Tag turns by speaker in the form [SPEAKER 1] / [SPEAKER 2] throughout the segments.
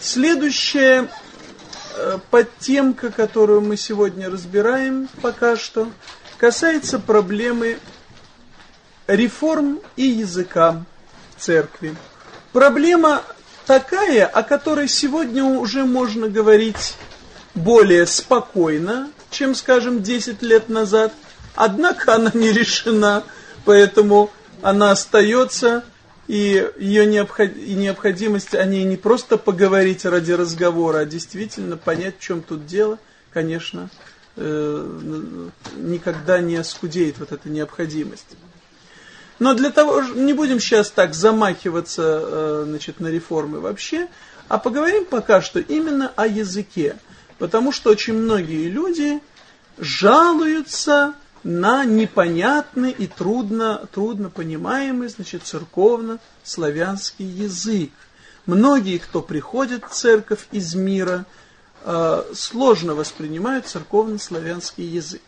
[SPEAKER 1] Следующая э, подтемка, которую мы сегодня разбираем пока что, касается проблемы реформ и языка в церкви. Проблема такая, о которой сегодня уже можно говорить более спокойно, чем, скажем, 10 лет назад. Однако она не решена, поэтому она остается, и ее необход... и необходимость о ней не просто поговорить ради разговора, а действительно понять, в чем тут дело, конечно, э, никогда не оскудеет вот эта необходимость. Но для того, не будем сейчас так замахиваться э, значит, на реформы вообще, а поговорим пока что именно о языке. Потому что очень многие люди жалуются на непонятный и трудно, трудно понимаемый, значит, церковно-славянский язык. Многие, кто приходит в церковь из мира, э, сложно воспринимают церковно-славянский язык.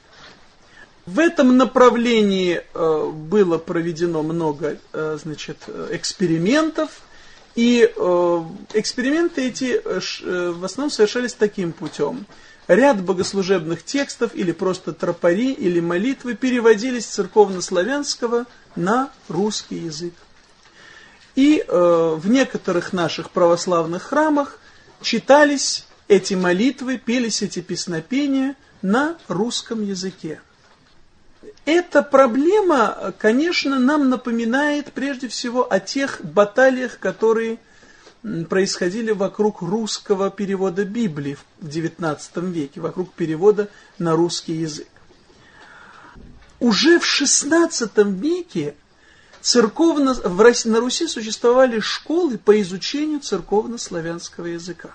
[SPEAKER 1] В этом направлении э, было проведено много э, значит, экспериментов, и эксперименты эти в основном совершались таким путем. Ряд богослужебных текстов или просто тропари или молитвы переводились с церковно-славянского на русский язык. И э, в некоторых наших православных храмах читались эти молитвы, пелись эти песнопения на русском языке. Эта проблема, конечно, нам напоминает прежде всего о тех баталиях, которые происходили вокруг русского перевода Библии в XIX веке, вокруг перевода на русский язык. Уже в XVI веке церковно, в России, на Руси существовали школы по изучению церковно-славянского языка.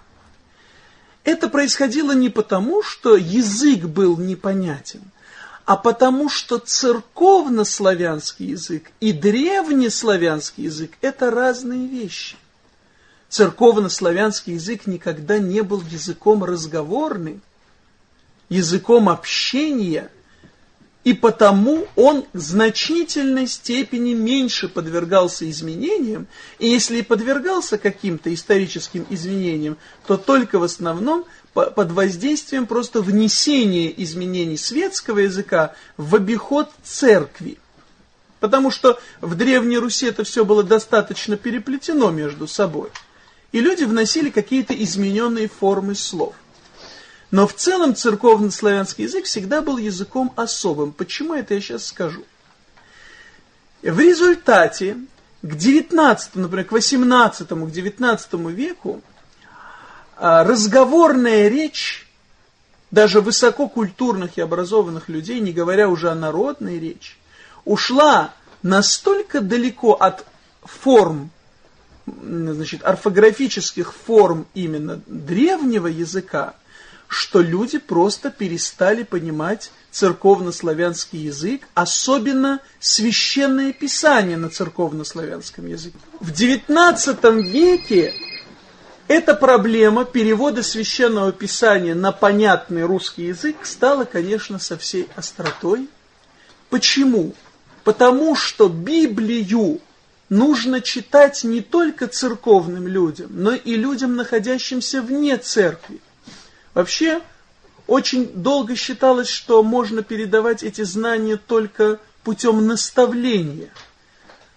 [SPEAKER 1] Это происходило не потому, что язык был непонятен, а потому что церковнославянский язык и древнеславянский язык – это разные вещи. Церковнославянский язык никогда не был языком разговорным, языком общения, и потому он в значительной степени меньше подвергался изменениям, и если и подвергался каким-то историческим изменениям, то только в основном под воздействием просто внесения изменений светского языка в обиход церкви. Потому что в Древней Руси это все было достаточно переплетено между собой. И люди вносили какие-то измененные формы слов. Но в целом церковно-славянский язык всегда был языком особым. Почему это я сейчас скажу? В результате к 19, например, к 18, к 19 веку а, разговорная речь даже высококультурных и образованных людей, не говоря уже о народной речи, ушла настолько далеко от форм, значит, орфографических форм именно древнего языка, что люди просто перестали понимать церковнославянский язык, особенно священное писание на церковнославянском языке. В XIX веке эта проблема перевода священного писания на понятный русский язык стала, конечно, со всей остротой. Почему? Потому что Библию нужно читать не только церковным людям, но и людям, находящимся вне церкви. Вообще, очень долго считалось, что можно передавать эти знания только путем наставления.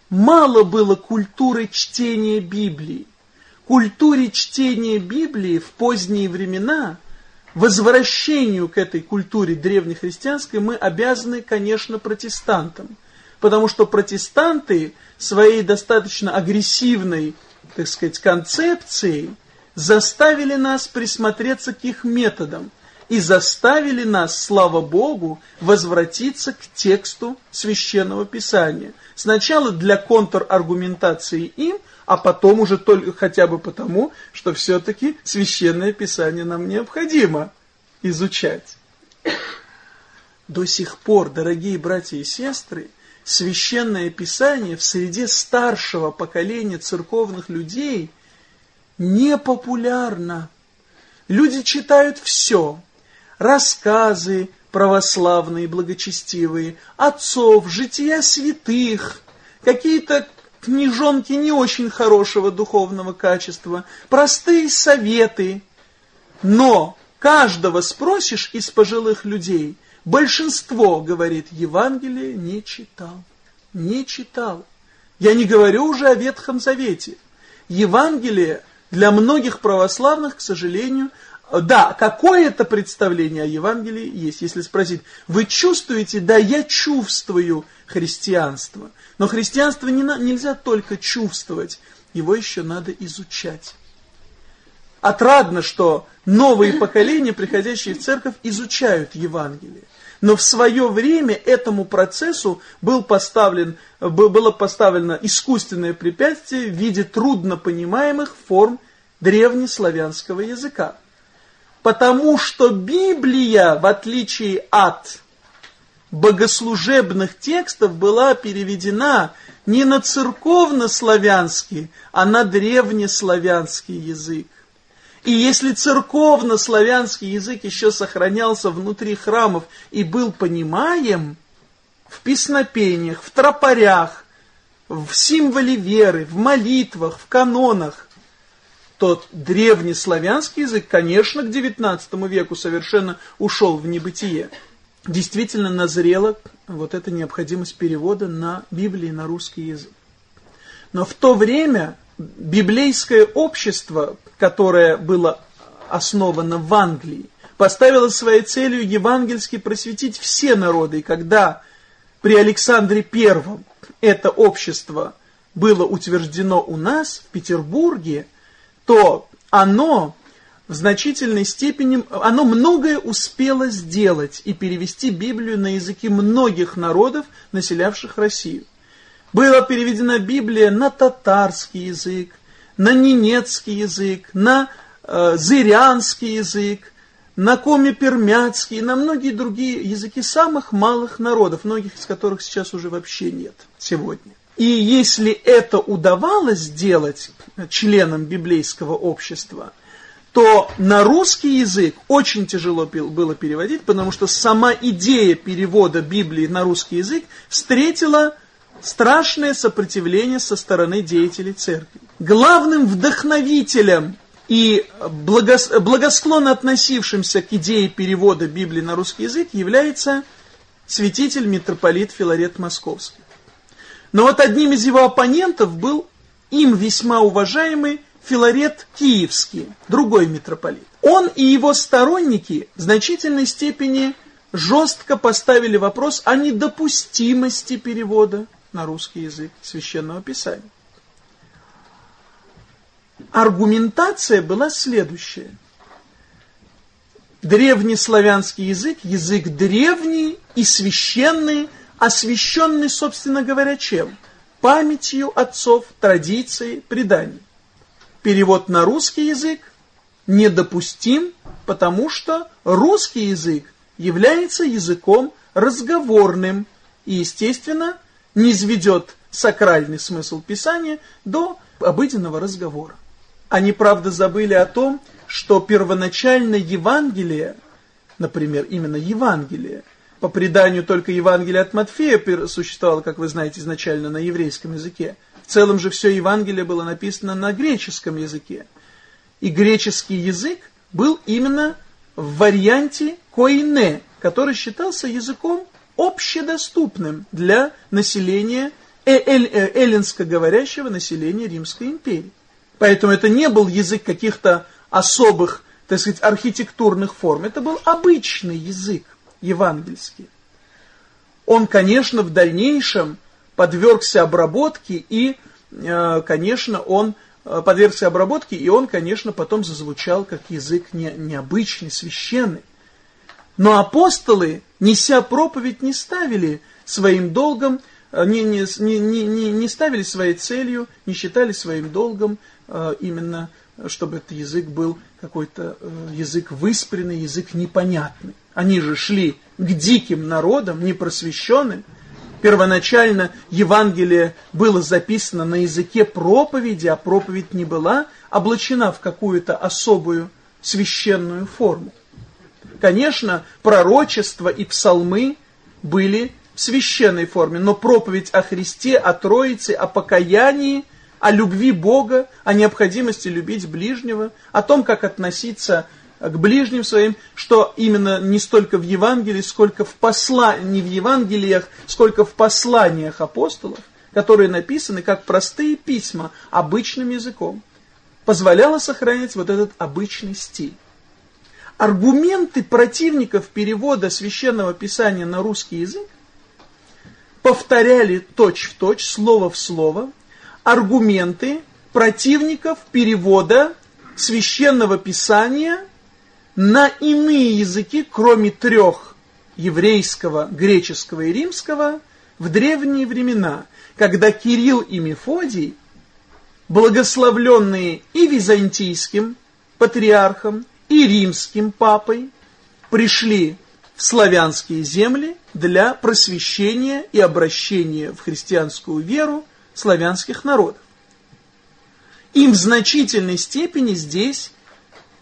[SPEAKER 1] Мало было культуры чтения Библии культуре чтения Библии в поздние времена, возвращению к этой культуре древнехристианской мы обязаны, конечно, протестантам. Потому что протестанты своей достаточно агрессивной, так сказать, концепцией заставили нас присмотреться к их методам и заставили нас, слава Богу, возвратиться к тексту Священного Писания. Сначала для контраргументации им, а потом уже только хотя бы потому, что все-таки священное писание нам необходимо изучать. До сих пор, дорогие братья и сестры, священное писание в среде старшего поколения церковных людей не популярно. Люди читают все. Рассказы православные, благочестивые, отцов, жития святых, какие-то книжонки не очень хорошего духовного качества, простые советы. Но каждого спросишь из пожилых людей, большинство, говорит, Евангелие не читал. Не читал. Я не говорю уже о Ветхом Завете. Евангелие для многих православных, к сожалению, да, какое-то представление о Евангелии есть. Если спросить, вы чувствуете? Да, я чувствую христианство. Но христианство не на, нельзя только чувствовать, его еще надо изучать. Отрадно, что новые поколения, приходящие в церковь, изучают Евангелие. Но в свое время этому процессу был поставлен, было поставлено искусственное препятствие в виде труднопонимаемых форм древнеславянского языка. Потому что Библия, в отличие от богослужебных текстов, была переведена не на церковно-славянский, а на древнеславянский язык. И если церковно-славянский язык еще сохранялся внутри храмов и был понимаем в песнопениях, в тропарях, в символе веры, в молитвах, в канонах, тот древнеславянский язык, конечно, к XIX веку совершенно ушел в небытие. Действительно назрела вот эта необходимость перевода на Библии, на русский язык. Но в то время библейское общество, которое было основано в Англии, поставило своей целью евангельски просветить все народы. И когда при Александре I это общество было утверждено у нас в Петербурге, то оно в значительной степени, оно многое успело сделать и перевести Библию на языки многих народов, населявших Россию. Была переведена Библия на татарский язык, на ненецкий язык, на э, зырянский язык, на коми-пермяцкий, на многие другие языки самых малых народов, многих из которых сейчас уже вообще нет сегодня. И если это удавалось сделать членам библейского общества, то на русский язык очень тяжело было переводить, потому что сама идея перевода Библии на русский язык встретила страшное сопротивление со стороны деятелей церкви. Главным вдохновителем и благосклонно относившимся к идее перевода Библии на русский язык является святитель митрополит Филарет Московский. Но вот одним из его оппонентов был им весьма уважаемый Филарет Киевский, другой митрополит. Он и его сторонники в значительной степени жестко поставили вопрос о недопустимости перевода на русский язык священного писания. Аргументация была следующая. Древнеславянский язык, язык древний и священный – освященный, собственно говоря, чем? Памятью отцов, традицией, преданий. Перевод на русский язык недопустим, потому что русский язык является языком разговорным и, естественно, не изведет сакральный смысл Писания до обыденного разговора. Они, правда, забыли о том, что первоначально Евангелие, например, именно Евангелие, по преданию только Евангелие от Матфея существовало, как вы знаете, изначально на еврейском языке. В целом же все Евангелие было написано на греческом языке. И греческий язык был именно в варианте коине, который считался языком общедоступным для населения э, э, эллинско говорящего населения Римской империи. Поэтому это не был язык каких-то особых, так сказать, архитектурных форм. Это был обычный язык евангельский. Он, конечно, в дальнейшем подвергся обработке и, э, конечно, он э, подвергся обработке, и он, конечно, потом зазвучал как язык не, необычный, священный. Но апостолы, неся проповедь, не ставили своим долгом, э, не, не, не, не, не ставили своей целью, не считали своим долгом именно, чтобы этот язык был какой-то язык выспренный, язык непонятный. Они же шли к диким народам, непросвещенным. Первоначально Евангелие было записано на языке проповеди, а проповедь не была облачена в какую-то особую священную форму. Конечно, пророчества и псалмы были в священной форме, но проповедь о Христе, о Троице, о покаянии, о любви Бога, о необходимости любить ближнего, о том, как относиться к ближним своим, что именно не столько в Евангелии, сколько в посла... не в Евангелиях, сколько в посланиях апостолов, которые написаны как простые письма обычным языком, позволяло сохранять вот этот обычный стиль. Аргументы противников перевода священного писания на русский язык повторяли точь-в-точь, точь, слово в слово, аргументы противников перевода священного писания на иные языки, кроме трех еврейского, греческого и римского, в древние времена, когда Кирилл и Мефодий, благословленные и византийским патриархом, и римским папой, пришли в славянские земли для просвещения и обращения в христианскую веру славянских народов. Им в значительной степени здесь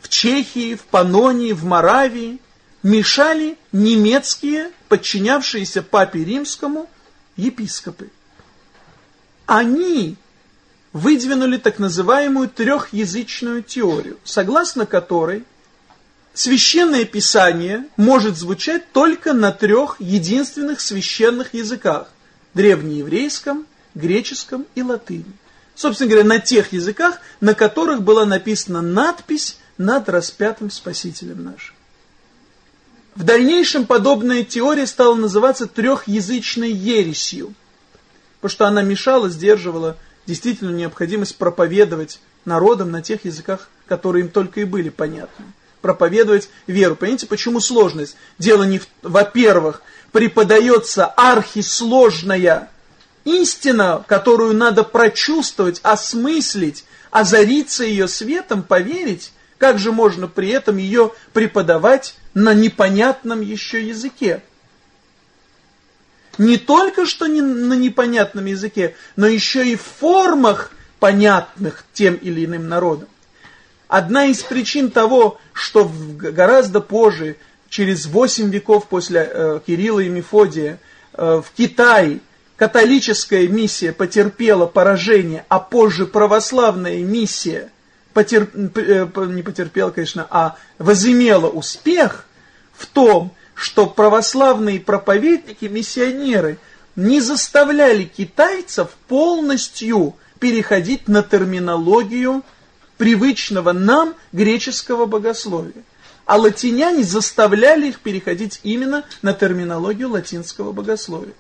[SPEAKER 1] в Чехии, в Панонии, в Моравии мешали немецкие, подчинявшиеся папе римскому, епископы. Они выдвинули так называемую трехязычную теорию, согласно которой священное писание может звучать только на трех единственных священных языках – древнееврейском, греческом и латыни. Собственно говоря, на тех языках, на которых была написана надпись над распятым Спасителем нашим. В дальнейшем подобная теория стала называться трехязычной ересью, потому что она мешала, сдерживала действительно необходимость проповедовать народам на тех языках, которые им только и были понятны. Проповедовать веру. Понимаете, почему сложность? Дело не, во-первых, преподается архисложная истина, которую надо прочувствовать, осмыслить, озариться ее светом, поверить, как же можно при этом ее преподавать на непонятном еще языке? Не только что не, на непонятном языке, но еще и в формах, понятных тем или иным народам. Одна из причин того, что гораздо позже, через 8 веков после э, Кирилла и Мефодия, э, в Китае католическая миссия потерпела поражение, а позже православная миссия – потерп, э, не потерпел, конечно, а возымела успех в том, что православные проповедники, миссионеры не заставляли китайцев полностью переходить на терминологию привычного нам греческого богословия. А латиняне заставляли их переходить именно на терминологию латинского богословия.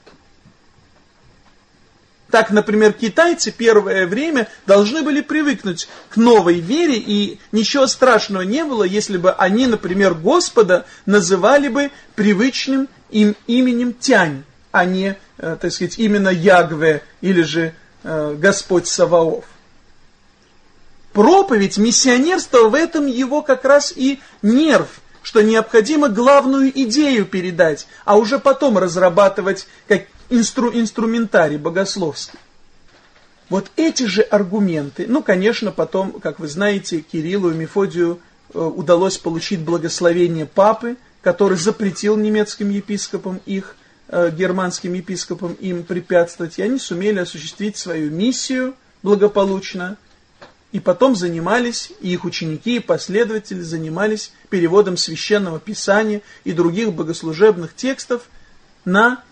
[SPEAKER 1] Так, например, китайцы первое время должны были привыкнуть к новой вере, и ничего страшного не было, если бы они, например, Господа называли бы привычным им именем Тянь, а не, э, так сказать, именно Ягве или же э, Господь Саваоф. Проповедь, миссионерство в этом его как раз и нерв, что необходимо главную идею передать, а уже потом разрабатывать инстру, инструментарий богословский. Вот эти же аргументы, ну, конечно, потом, как вы знаете, Кириллу и Мефодию э, удалось получить благословение папы, который запретил немецким епископам их, э, германским епископам им препятствовать, и они сумели осуществить свою миссию благополучно, и потом занимались, и их ученики, и последователи занимались переводом священного писания и других богослужебных текстов на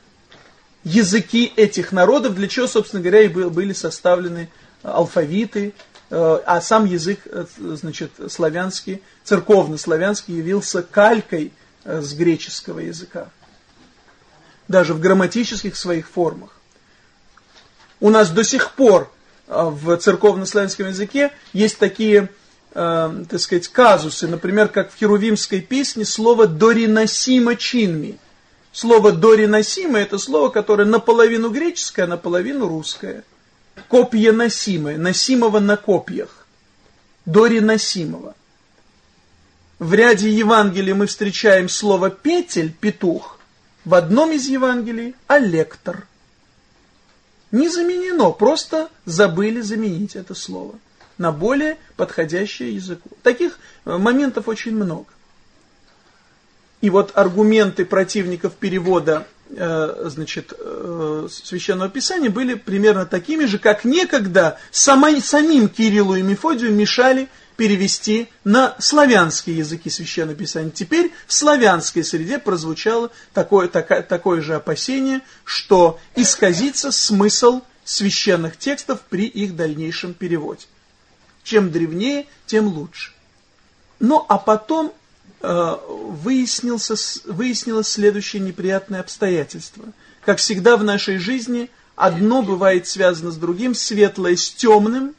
[SPEAKER 1] языки этих народов, для чего, собственно говоря, и были составлены э, алфавиты, э, а сам язык, э, значит, славянский, церковно-славянский явился калькой с греческого языка. Даже в грамматических своих формах. У нас до сих пор в церковно-славянском языке есть такие, так сказать, казусы, например, как в херувимской песне слово «дориносимо чинми», Слово «дориносимое» – это слово, которое наполовину греческое, наполовину русское. Копье носимое, носимого на копьях. Дориносимого. В ряде Евангелий мы встречаем слово «петель», «петух». В одном из Евангелий – «алектор». Не заменено, просто забыли заменить это слово на более подходящее языку. Таких э, моментов очень много. И вот аргументы противников перевода э, значит, э, Священного Писания были примерно такими же, как некогда сама, самим Кириллу и Мефодию мешали перевести на славянские языки Священного Писания. Теперь в славянской среде прозвучало такое, такое, такое же опасение, что исказится смысл священных текстов при их дальнейшем переводе. Чем древнее, тем лучше. Ну, а потом выяснился, выяснилось следующее неприятное обстоятельство. Как всегда в нашей жизни, одно бывает связано с другим, светлое с темным,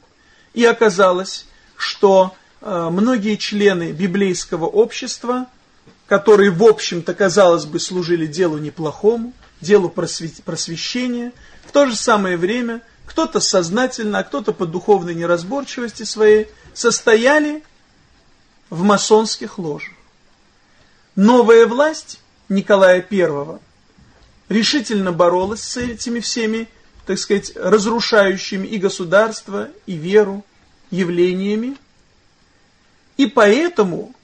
[SPEAKER 1] и оказалось, что э, многие члены библейского общества, которые, в общем-то, казалось бы, служили делу неплохому, делу просвещения, в то же самое время кто-то сознательно, а кто-то по духовной неразборчивости своей состояли в масонских ложах. Новая власть Николая I решительно боролась с этими всеми, так сказать, разрушающими и государство, и веру явлениями. И поэтому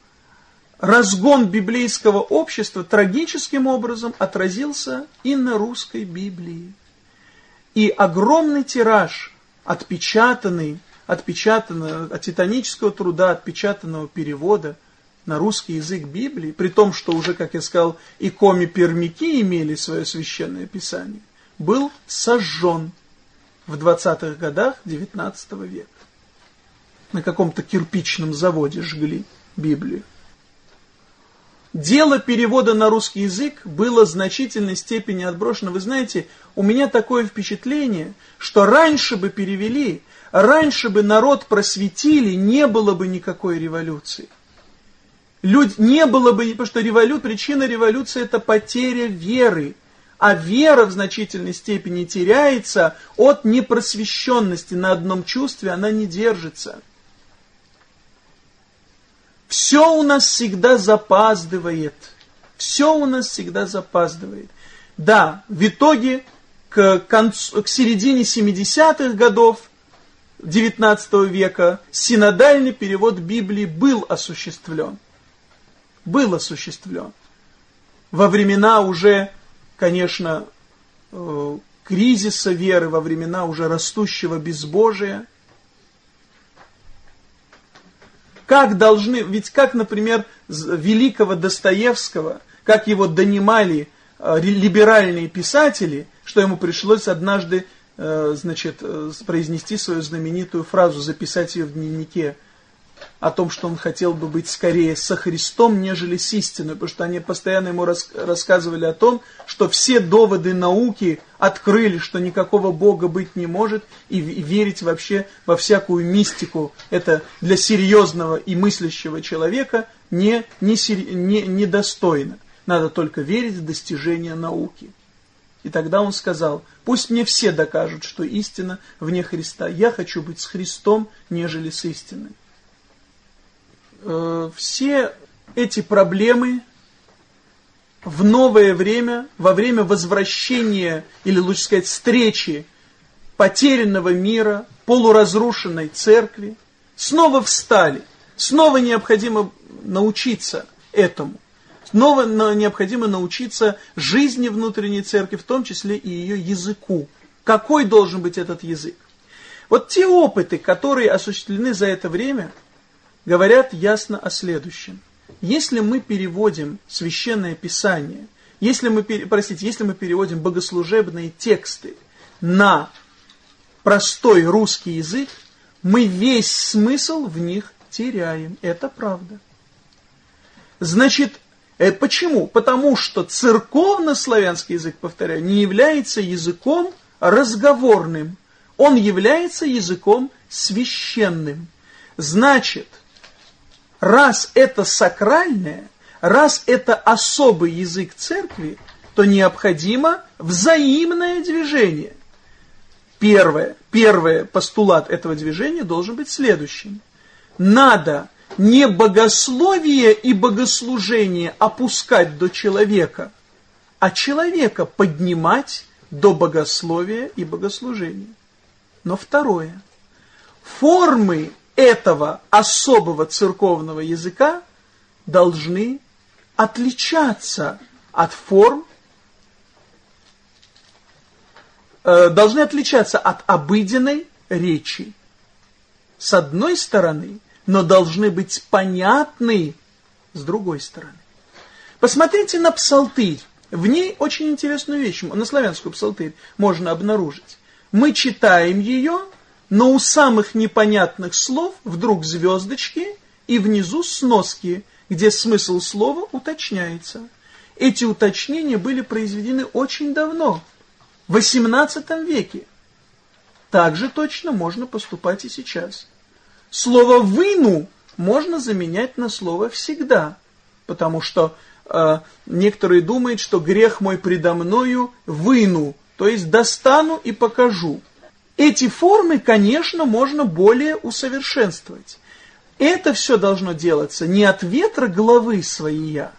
[SPEAKER 1] разгон библейского общества трагическим образом отразился и на русской Библии. И огромный тираж, отпечатанный отпечатанного, от титанического труда, отпечатанного перевода на русский язык Библии, при том, что уже, как я сказал, и коми-пермяки имели свое священное писание, был сожжен в 20-х годах XIX века. На каком-то кирпичном заводе жгли Библию. Дело перевода на русский язык было в значительной степени отброшено. Вы знаете, у меня такое впечатление, что раньше бы перевели, раньше бы народ просветили, не было бы никакой революции. Люд, не было бы, потому что револю, причина революции это потеря веры. А вера в значительной степени теряется от непросвещенности. На одном чувстве она не держится. Все у нас всегда запаздывает. Все у нас всегда запаздывает. Да, в итоге к, концу, к середине 70-х годов XIX века синодальный перевод Библии был осуществлен. Был осуществлен. Во времена уже, конечно, э, кризиса веры, во времена уже растущего безбожия. Как должны, ведь как, например, великого Достоевского, как его донимали э, либеральные писатели, что ему пришлось однажды Э, значит, произнести свою знаменитую фразу, записать ее в дневнике о том, что он хотел бы быть скорее со Христом, нежели с истиной, потому что они постоянно ему рас рассказывали о том, что все доводы науки открыли, что никакого Бога быть не может, и, и верить вообще во всякую мистику, это для серьезного и мыслящего человека не, не, не, недостойно. Надо только верить в достижения науки. И тогда он сказал, пусть мне все докажут, что истина вне Христа. Я хочу быть с Христом, нежели с истиной. Э, все эти проблемы в новое время, во время возвращения, или лучше сказать, встречи потерянного мира, полуразрушенной церкви, снова встали. Снова необходимо научиться этому. Снова необходимо научиться жизни внутренней церкви, в том числе и ее языку. Какой должен быть этот язык? Вот те опыты, которые осуществлены за это время, говорят ясно о следующем. Если мы переводим священное писание, если мы, простите, если мы переводим богослужебные тексты на простой русский язык, мы весь смысл в них теряем. Это правда. Значит, Э, почему? Потому что церковно-славянский язык, повторяю, не является языком разговорным. Он является языком священным. Значит, раз это сакральное, раз это особый язык церкви, то необходимо взаимное движение. Первое, первый постулат этого движения должен быть следующим. Надо не богословие и богослужение опускать до человека, а человека поднимать до богословия и богослужения. Но второе. Формы этого особого церковного языка должны отличаться от форм э, должны отличаться от обыденной речи. С одной стороны, но должны быть понятны с другой стороны. Посмотрите на псалтырь. В ней очень интересную вещь, на славянскую псалтырь можно обнаружить. Мы читаем ее, но у самых непонятных слов вдруг звездочки и внизу сноски, где смысл слова уточняется. Эти уточнения были произведены очень давно, в XVIII веке. Также точно можно поступать и сейчас. Слово «выну» можно заменять на слово «всегда», потому что э, некоторые думают, что грех мой предо мною выну, то есть достану и покажу. Эти формы, конечно, можно более усовершенствовать. Это все должно делаться не от ветра головы своей «я»,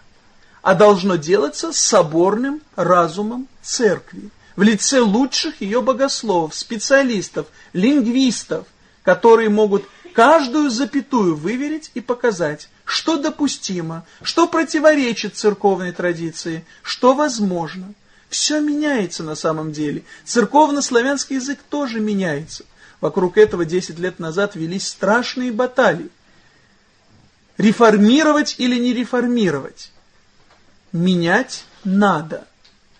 [SPEAKER 1] а должно делаться соборным разумом церкви, в лице лучших ее богословов, специалистов, лингвистов, которые могут каждую запятую выверить и показать, что допустимо, что противоречит церковной традиции, что возможно. Все меняется на самом деле. Церковно-славянский язык тоже меняется. Вокруг этого 10 лет назад велись страшные баталии. Реформировать или не реформировать? Менять надо.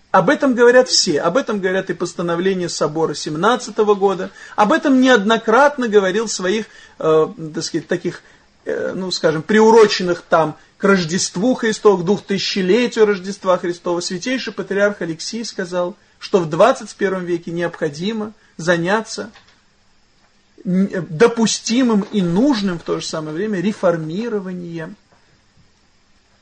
[SPEAKER 1] Об этом говорят все, об этом говорят и постановления собора 17 -го года, об этом неоднократно говорил своих, э, так сказать, таких, э, ну, скажем, приуроченных там к Рождеству Христову, к двухтысячелетию Рождества Христова, святейший патриарх Алексий сказал, что в 21 веке необходимо заняться допустимым и нужным в то же самое время реформированием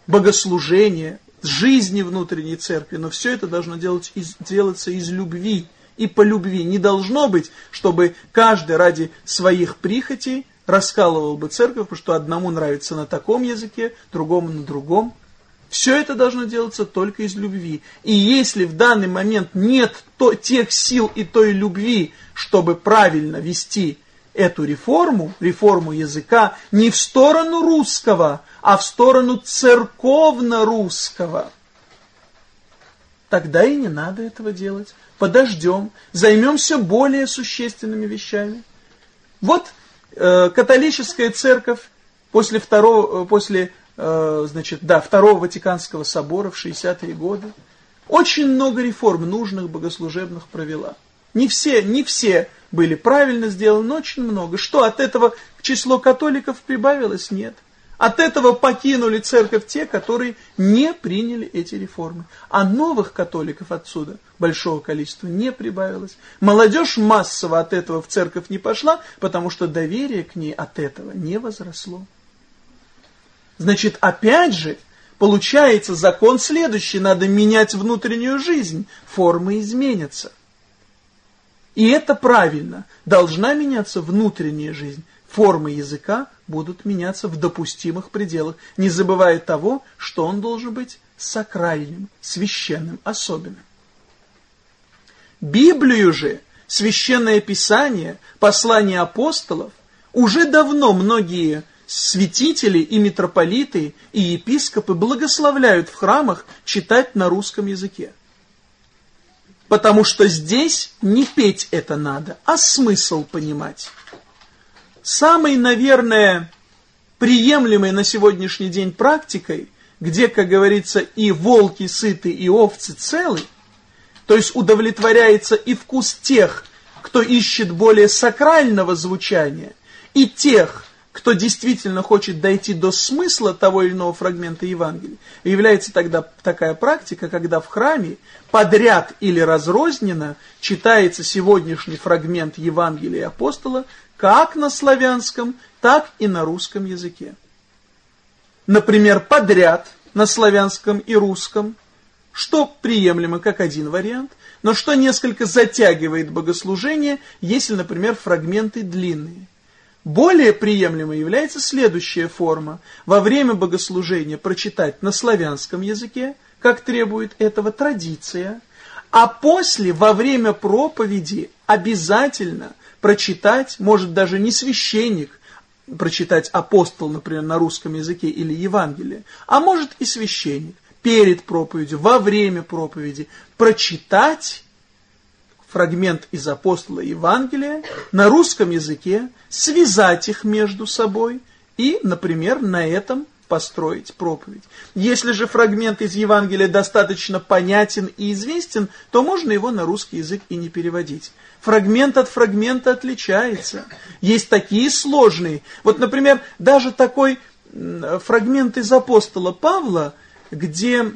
[SPEAKER 1] богослужения, жизни внутренней церкви, но все это должно делать из, делаться из любви и по любви. Не должно быть, чтобы каждый ради своих прихотей раскалывал бы церковь, потому что одному нравится на таком языке, другому на другом. Все это должно делаться только из любви. И если в данный момент нет то, тех сил и той любви, чтобы правильно вести эту реформу, реформу языка, не в сторону русского, а в сторону церковно-русского, тогда и не надо этого делать. Подождем, займемся более существенными вещами. Вот католическая церковь после второго, э, после, э, значит, да, второго Ватиканского собора в 60-е годы очень много реформ нужных богослужебных провела. Не все, не все были правильно сделаны, но очень много. Что, от этого число католиков прибавилось? Нет. От этого покинули церковь те, которые не приняли эти реформы. А новых католиков отсюда большого количества не прибавилось. Молодежь массово от этого в церковь не пошла, потому что доверие к ней от этого не возросло. Значит, опять же, получается закон следующий. Надо менять внутреннюю жизнь. Формы изменятся. И это правильно. Должна меняться внутренняя жизнь. Формы языка будут меняться в допустимых пределах, не забывая того, что он должен быть сакральным, священным, особенным. Библию же, священное писание, послание апостолов, уже давно многие святители и митрополиты и епископы благословляют в храмах читать на русском языке. Потому что здесь не петь это надо, а смысл понимать. Самой, наверное, приемлемой на сегодняшний день практикой, где, как говорится, и волки сыты, и овцы целы, то есть удовлетворяется и вкус тех, кто ищет более сакрального звучания, и тех, кто действительно хочет дойти до смысла того или иного фрагмента Евангелия, является тогда такая практика, когда в храме подряд или разрозненно читается сегодняшний фрагмент Евангелия апостола как на славянском, так и на русском языке. Например, подряд на славянском и русском, что приемлемо как один вариант, но что несколько затягивает богослужение, если, например, фрагменты длинные. Более приемлемой является следующая форма. Во время богослужения прочитать на славянском языке, как требует этого традиция, а после, во время проповеди, обязательно прочитать, может даже не священник, прочитать апостол, например, на русском языке или Евангелие, а может и священник перед проповедью, во время проповеди, прочитать фрагмент из апостола Евангелия на русском языке, связать их между собой и, например, на этом построить проповедь. Если же фрагмент из Евангелия достаточно понятен и известен, то можно его на русский язык и не переводить. Фрагмент от фрагмента отличается. Есть такие сложные. Вот, например, даже такой фрагмент из апостола Павла, где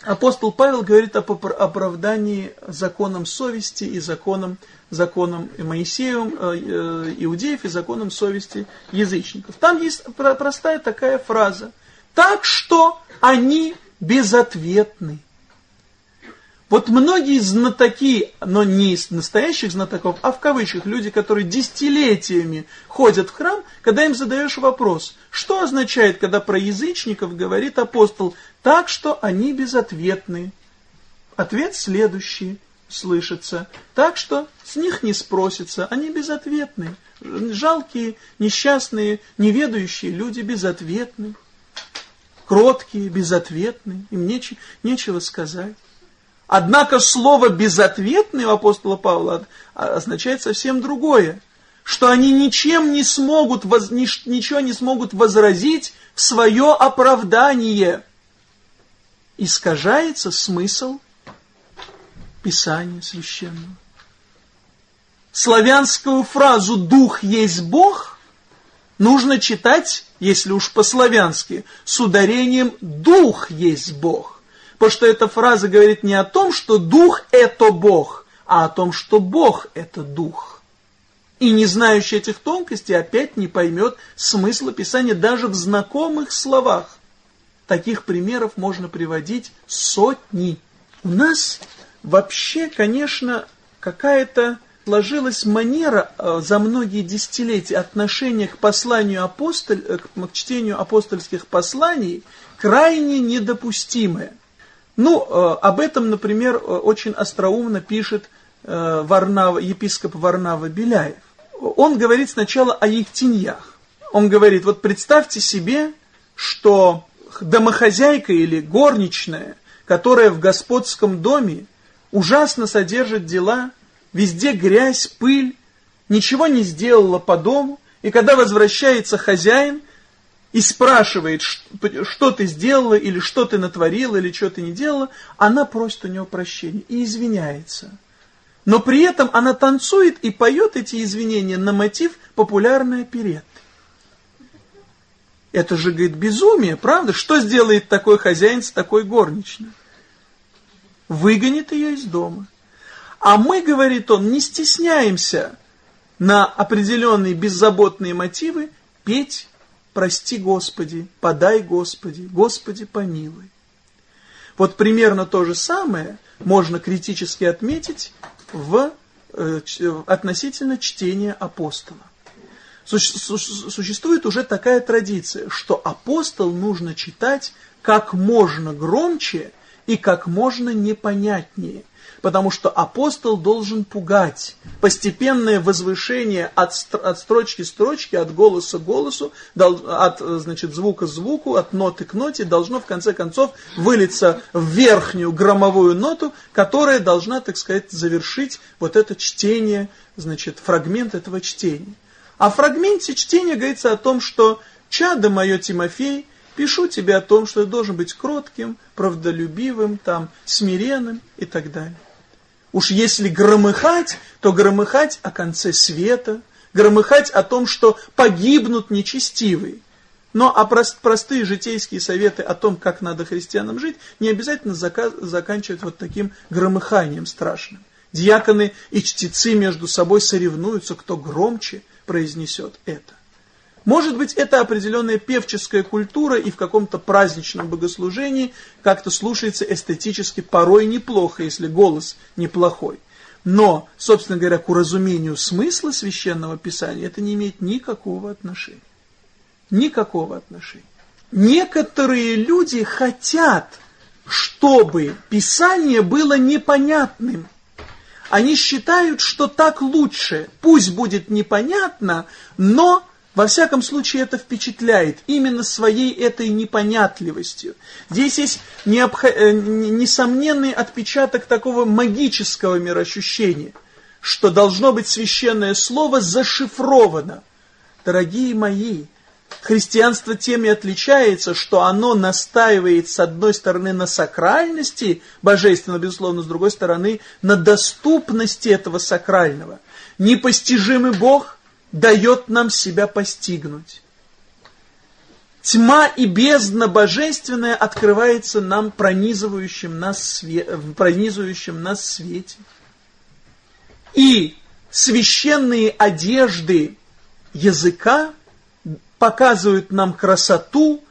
[SPEAKER 1] апостол Павел говорит об оправдании законом совести и законом, законом Моисеем, э, э, иудеев и законом совести язычников. Там есть простая такая фраза. Так что они безответны. Вот многие знатоки, но не из настоящих знатоков, а в кавычках, люди, которые десятилетиями ходят в храм, когда им задаешь вопрос, что означает, когда про язычников говорит апостол, так что они безответны. Ответ следующий слышится, так что с них не спросится, они безответны. Жалкие, несчастные, неведающие люди безответны. Кроткие, безответны, им неч нечего сказать. Однако слово «безответный» у апостола Павла означает совсем другое, что они ничем не смогут, ничего не смогут возразить в свое оправдание. Искажается смысл Писания Священного. Славянскую фразу «дух есть Бог» нужно читать, если уж по-славянски, с ударением «дух есть Бог». Потому что эта фраза говорит не о том, что дух – это Бог, а о том, что Бог – это дух. И не знающий этих тонкостей опять не поймет смысла Писания даже в знакомых словах. Таких примеров можно приводить сотни. У нас вообще, конечно, какая-то сложилась манера э, за многие десятилетия отношения к посланию апостоль, э, к чтению апостольских посланий крайне недопустимая. Ну, э, об этом, например, э, очень остроумно пишет э, Варнава, епископ Варнава Беляев. Он говорит сначала о ектиньях. Он говорит, вот представьте себе, что домохозяйка или горничная, которая в господском доме ужасно содержит дела, везде грязь, пыль, ничего не сделала по дому, и когда возвращается хозяин – и спрашивает, что ты сделала, или что ты натворила, или что ты не делала, она просит у него прощения и извиняется. Но при этом она танцует и поет эти извинения на мотив популярной оперетты. Это же, говорит, безумие, правда? Что сделает такой хозяин с такой горничной? Выгонит ее из дома. А мы, говорит он, не стесняемся на определенные беззаботные мотивы петь прости Господи, подай Господи, Господи помилуй. Вот примерно то же самое можно критически отметить в, э, относительно чтения апостола. Существует уже такая традиция, что апостол нужно читать как можно громче и как можно непонятнее – потому что апостол должен пугать. Постепенное возвышение от, от строчки к строчке, от голоса к голосу, от значит, звука к звуку, от ноты к ноте должно в конце концов вылиться в верхнюю громовую ноту, которая должна, так сказать, завершить вот это чтение, значит, фрагмент этого чтения. А в фрагменте чтения говорится о том, что «Чадо мое, Тимофей, пишу тебе о том, что ты должен быть кротким, правдолюбивым, там, смиренным и так далее». Уж если громыхать, то громыхать о конце света, громыхать о том, что погибнут нечестивые. Но а прост, простые житейские советы о том, как надо христианам жить, не обязательно заказ, заканчивать вот таким громыханием страшным. Диаконы и чтецы между собой соревнуются, кто громче произнесет это. Может быть, это определенная певческая культура и в каком-то праздничном богослужении как-то слушается эстетически порой неплохо, если голос неплохой. Но, собственно говоря, к уразумению смысла священного писания это не имеет никакого отношения. Никакого отношения. Некоторые люди хотят, чтобы писание было непонятным. Они считают, что так лучше. Пусть будет непонятно, но во всяком случае, это впечатляет именно своей этой непонятливостью. Здесь есть. Э, несомненный отпечаток такого магического мироощущения. что должно быть священное слово зашифровано. Дорогие мои, христианство тем и отличается, что оно настаивает с одной стороны на сакральности божественного, безусловно, с другой стороны на доступности этого сакрального. Непостижимый Бог дает нам себя постигнуть. Тьма и бездна божественная открывается нам пронизывающим нас, све... пронизывающим нас свете. И священные одежды языка показывают нам красоту,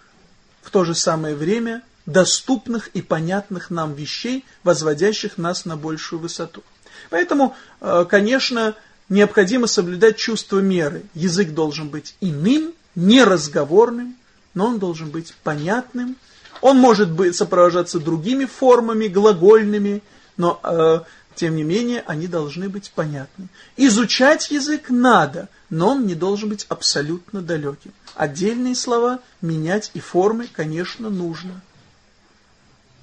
[SPEAKER 1] в то же самое время доступных и понятных нам вещей, возводящих нас на большую высоту. Поэтому, э, конечно, необходимо соблюдать чувство меры. Язык должен быть иным, неразговорным, но он должен быть понятным. Он может быть сопровождаться другими формами, глагольными, но, э, тем не менее, они должны быть понятны. Изучать язык надо, но он не должен быть абсолютно далеким. Отдельные слова менять и формы, конечно, нужно.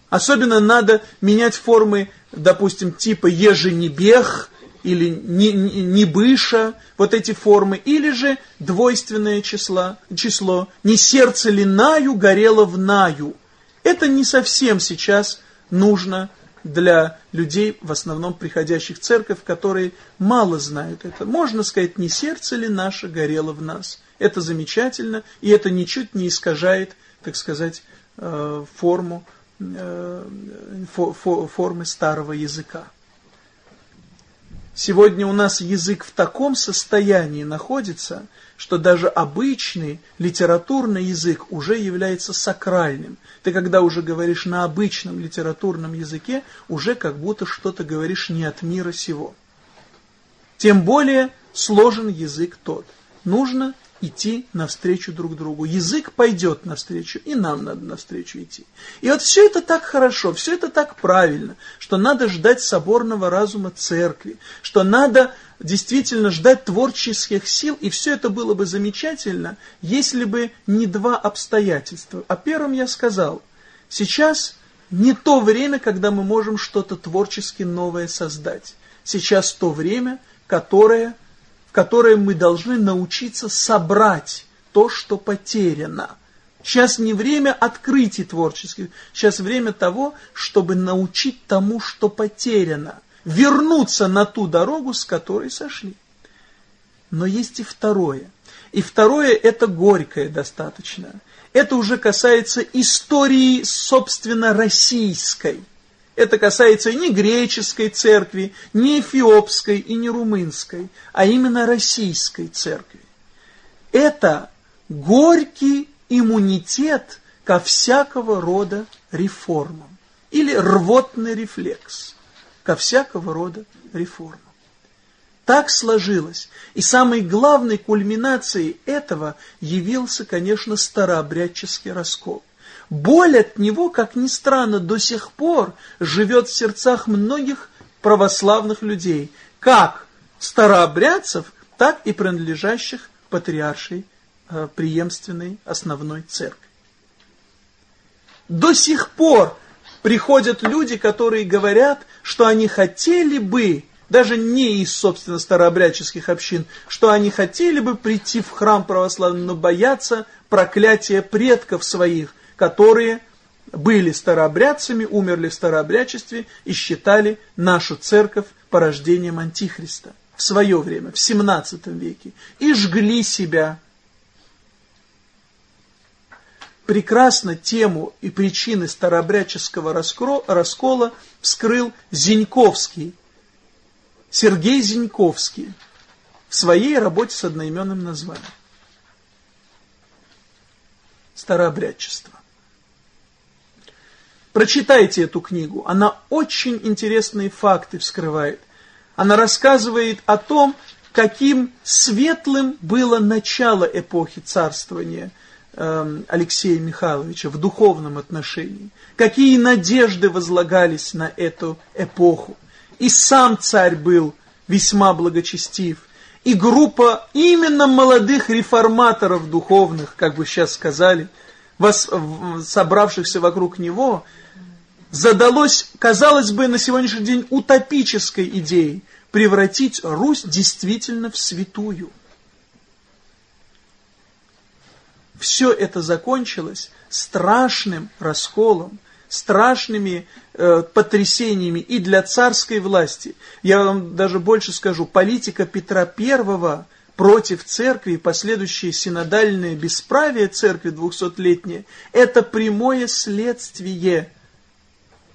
[SPEAKER 1] Особенно надо менять формы, допустим, типа еженебех, или не, не, не быша, вот эти формы, или же двойственное число, число «не сердце ли наю горело в наю». Это не совсем сейчас нужно для людей, в основном приходящих в церковь, которые мало знают это. Можно сказать, не сердце ли наше горело в нас. Это замечательно, и это ничуть не искажает, так сказать, э, форму, э, формы старого языка. Сегодня у нас язык в таком состоянии находится, что даже обычный литературный язык уже является сакральным. Ты когда уже говоришь на обычном литературном языке, уже как будто что-то говоришь не от мира сего. Тем более сложен язык тот. Нужно идти навстречу друг другу. Язык пойдет навстречу, и нам надо навстречу идти. И вот все это так хорошо, все это так правильно, что надо ждать соборного разума церкви, что надо действительно ждать творческих сил, и все это было бы замечательно, если бы не два обстоятельства. О первом я сказал, сейчас не то время, когда мы можем что-то творчески новое создать. Сейчас то время, которое в которой мы должны научиться собрать то, что потеряно. Сейчас не время открытий творческих, сейчас время того, чтобы научить тому, что потеряно, вернуться на ту дорогу, с которой сошли. Но есть и второе. И второе это горькое достаточно. Это уже касается истории, собственно, российской. Это касается не греческой церкви, не эфиопской и не румынской, а именно российской церкви. Это горький иммунитет ко всякого рода реформам или рвотный рефлекс ко всякого рода реформам. Так сложилось. И самой главной кульминацией этого явился, конечно, старообрядческий раскол. Боль от него, как ни странно, до сих пор живет в сердцах многих православных людей, как старообрядцев, так и принадлежащих патриаршей э, преемственной основной церкви. До сих пор приходят люди, которые говорят, что они хотели бы, даже не из, собственно, старообрядческих общин, что они хотели бы прийти в храм православный, но боятся проклятия предков своих, которые были старообрядцами, умерли в старообрядчестве и считали нашу церковь порождением Антихриста в свое время, в 17 веке, и жгли себя. Прекрасно тему и причины старообрядческого раскола вскрыл Зиньковский, Сергей Зиньковский в своей работе с одноименным названием. Старообрядчество. Прочитайте эту книгу. Она очень интересные факты вскрывает. Она рассказывает о том, каким светлым было начало эпохи царствования э, Алексея Михайловича в духовном отношении. Какие надежды возлагались на эту эпоху. И сам царь был весьма благочестив. И группа именно молодых реформаторов духовных, как бы сейчас сказали, собравшихся вокруг него – задалось, казалось бы, на сегодняшний день утопической идеей превратить Русь действительно в святую. Все это закончилось страшным расколом, страшными э, потрясениями и для царской власти. Я вам даже больше скажу, политика Петра I против церкви последующее синодальное бесправие церкви двухсотлетнее – это прямое следствие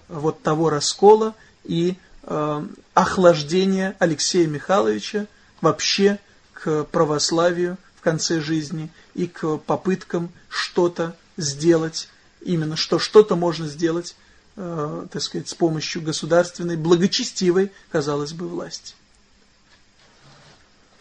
[SPEAKER 1] вот того раскола и э, охлаждения Алексея Михайловича вообще к православию в конце жизни и к попыткам что-то сделать именно что что-то можно сделать, э, так сказать, с помощью государственной, благочестивой, казалось бы, власти.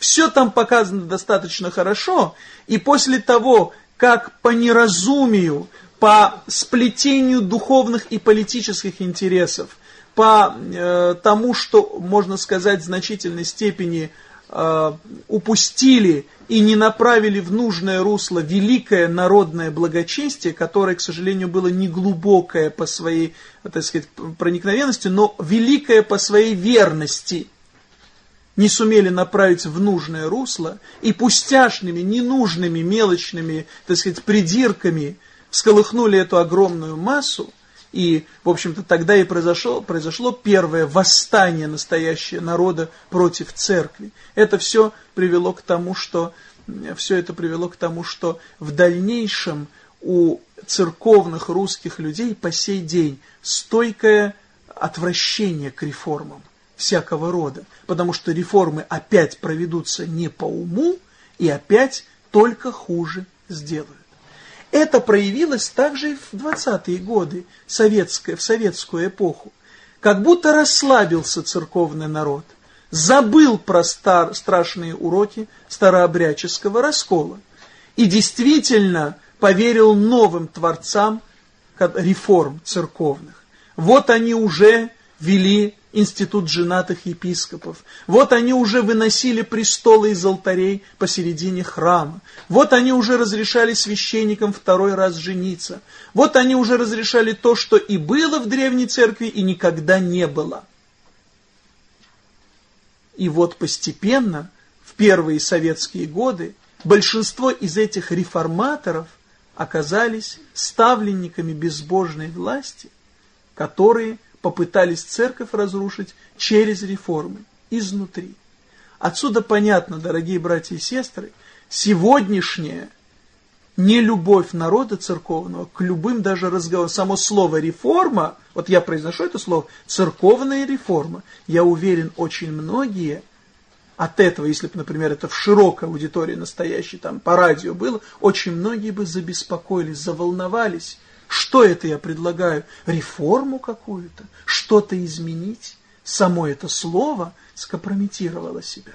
[SPEAKER 1] Все там показано достаточно хорошо, и после того, как по неразумию, по сплетению духовных и политических интересов, по э, тому, что, можно сказать, в значительной степени э, упустили и не направили в нужное русло великое народное благочестие, которое, к сожалению, было не глубокое по своей, так сказать, проникновенности, но великое по своей верности, не сумели направить в нужное русло и пустяшными, ненужными, мелочными, так сказать, придирками всколыхнули эту огромную массу, и, в общем-то, тогда и произошло, произошло первое восстание настоящее народа против церкви. Это все привело к тому, что все это привело к тому, что в дальнейшем у церковных русских людей по сей день стойкое отвращение к реформам всякого рода, потому что реформы опять проведутся не по уму и опять только хуже сделают. Это проявилось также и в 20-е годы, советское, в советскую эпоху. Как будто расслабился церковный народ, забыл про стар, страшные уроки старообрядческого раскола и действительно поверил новым творцам реформ церковных. Вот они уже вели институт женатых епископов. Вот они уже выносили престолы из алтарей посередине храма. Вот они уже разрешали священникам второй раз жениться. Вот они уже разрешали то, что и было в древней церкви, и никогда не было. И вот постепенно, в первые советские годы, большинство из этих реформаторов оказались ставленниками безбожной власти, которые попытались церковь разрушить через реформы, изнутри. Отсюда понятно, дорогие братья и сестры, сегодняшняя нелюбовь народа церковного к любым даже разговорам. Само слово «реформа», вот я произношу это слово, «церковная реформа», я уверен, очень многие от этого, если бы, например, это в широкой аудитории настоящей, там, по радио было, очень многие бы забеспокоились, заволновались, что это я предлагаю? Реформу какую-то? Что-то изменить? Само это слово скомпрометировало себя.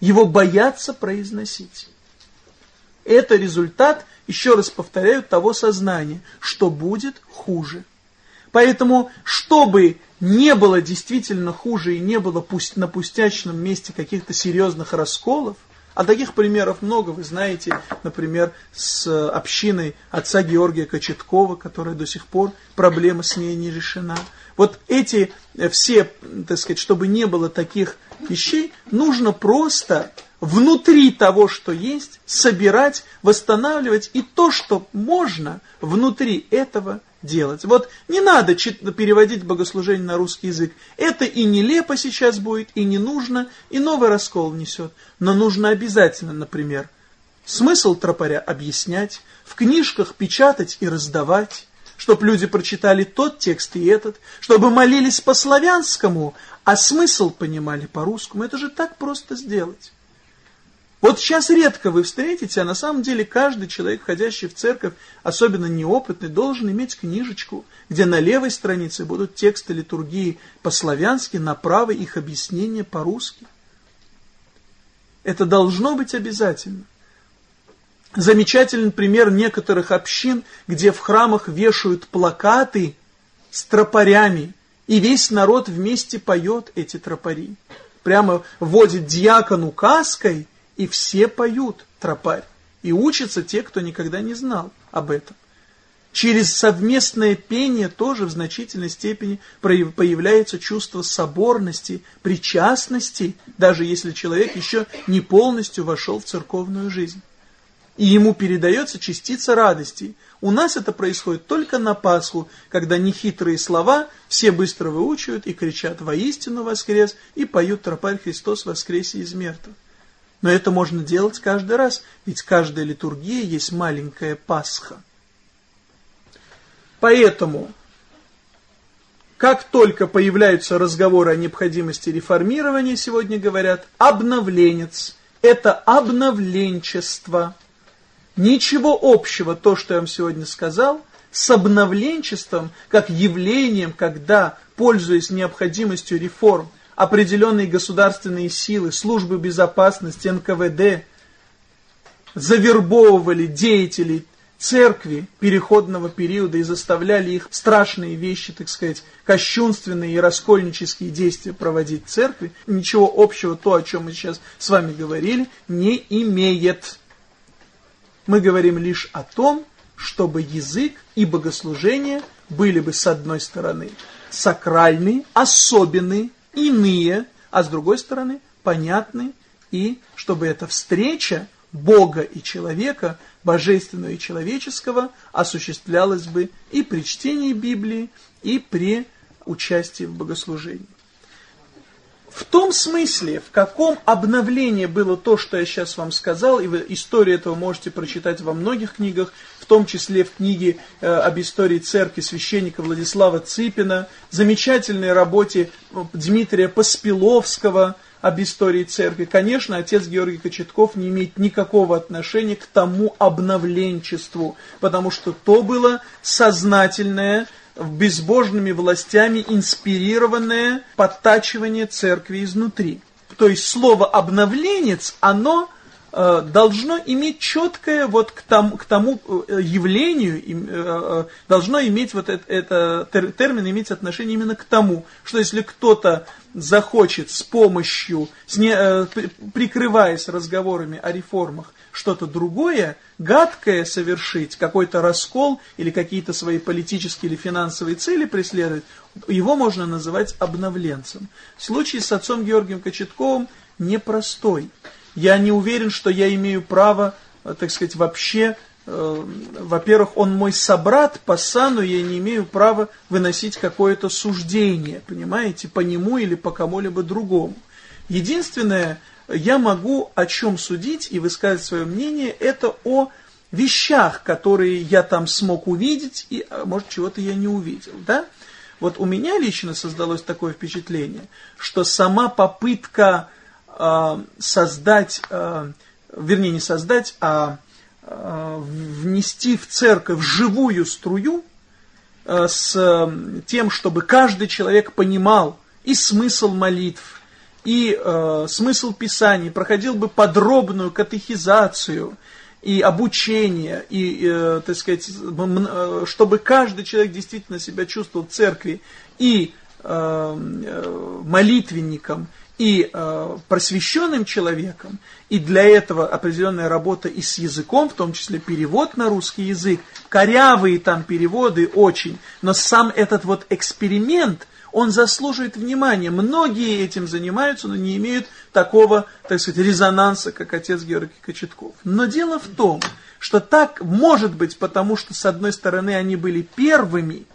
[SPEAKER 1] Его боятся произносить. Это результат, еще раз повторяю, того сознания, что будет хуже. Поэтому, чтобы не было действительно хуже и не было пусть на пустячном месте каких-то серьезных расколов, а таких примеров много, вы знаете, например, с общиной отца Георгия Кочеткова, которая до сих пор, проблема с ней не решена. Вот эти э, все, так сказать, чтобы не было таких вещей, нужно просто внутри того, что есть, собирать, восстанавливать и то, что можно внутри этого делать. Вот не надо переводить богослужение на русский язык. Это и нелепо сейчас будет, и не нужно, и новый раскол несет. Но нужно обязательно, например, смысл тропаря объяснять, в книжках печатать и раздавать, чтобы люди прочитали тот текст и этот, чтобы молились по-славянскому, а смысл понимали по-русскому. Это же так просто сделать. Вот сейчас редко вы встретите, а на самом деле каждый человек, входящий в церковь, особенно неопытный, должен иметь книжечку, где на левой странице будут тексты литургии по-славянски, на правой их объяснение по-русски. Это должно быть обязательно. Замечательный пример некоторых общин, где в храмах вешают плакаты с тропарями, и весь народ вместе поет эти тропари. Прямо вводит диакон указкой – и все поют тропарь. И учатся те, кто никогда не знал об этом. Через совместное пение тоже в значительной степени появляется чувство соборности, причастности, даже если человек еще не полностью вошел в церковную жизнь. И ему передается частица радости. У нас это происходит только на Пасху, когда нехитрые слова все быстро выучивают и кричат «Воистину воскрес!» и поют «Тропарь Христос воскресе из мертвых». Но это можно делать каждый раз, ведь каждая литургия есть маленькая Пасха. Поэтому, как только появляются разговоры о необходимости реформирования, сегодня говорят, обновленец – это обновленчество. Ничего общего то, что я вам сегодня сказал, с обновленчеством, как явлением, когда, пользуясь необходимостью реформ, определенные государственные силы, службы безопасности, НКВД завербовывали деятелей церкви переходного периода и заставляли их страшные вещи, так сказать, кощунственные и раскольнические действия проводить в церкви, ничего общего то, о чем мы сейчас с вами говорили, не имеет. Мы говорим лишь о том, чтобы язык и богослужение были бы с одной стороны сакральные, особенные, иные, а с другой стороны понятные, и чтобы эта встреча Бога и человека, божественного и человеческого, осуществлялось бы и при чтении Библии, и при участии в богослужении. В том смысле, в каком обновлении было то, что я сейчас вам сказал, и вы историю этого можете прочитать во многих книгах, в том числе в книге э, об истории церкви священника Владислава Ципина, замечательной работе э, Дмитрия Поспиловского – об истории церкви. Конечно, отец Георгий Кочетков не имеет никакого отношения к тому обновленчеству, потому что то было сознательное, безбожными властями инспирированное подтачивание церкви изнутри. То есть слово «обновленец», оно Э, должно иметь четкое вот к тому, к тому э, явлению, э, должно иметь вот это, это термин иметь отношение именно к тому, что если кто-то захочет с помощью, с не, прикрываясь разговорами о реформах, что-то другое, гадкое совершить, какой-то раскол или какие-то свои политические или финансовые цели преследовать, его можно называть обновленцем. Случай с отцом Георгием Кочетковым непростой я не уверен, что я имею право, э, так сказать, вообще, э, во-первых, он мой собрат по сану, я не имею права выносить какое-то суждение, понимаете, по нему или по кому-либо другому. Единственное, я могу о чем судить и высказать свое мнение, это о вещах, которые я там смог увидеть, и, а, может, чего-то я не увидел, да? Вот у меня лично создалось такое впечатление, что сама попытка Э, создать, э, вернее не создать, а э, внести в церковь живую струю с тем, чтобы каждый человек понимал и смысл молитв, и смысл Писаний, проходил бы подробную катехизацию и обучение, и, так сказать, чтобы каждый человек действительно себя чувствовал в церкви и молитвенником, и э, просвещенным человеком, и для этого определенная работа и с языком, в том числе перевод на русский язык, корявые там переводы очень, но сам этот вот эксперимент, он заслуживает внимания. Многие этим занимаются, но не имеют такого, так сказать, резонанса, как отец Георгий Кочетков. Но дело в том, что так может быть, потому что, с одной стороны, они были первыми,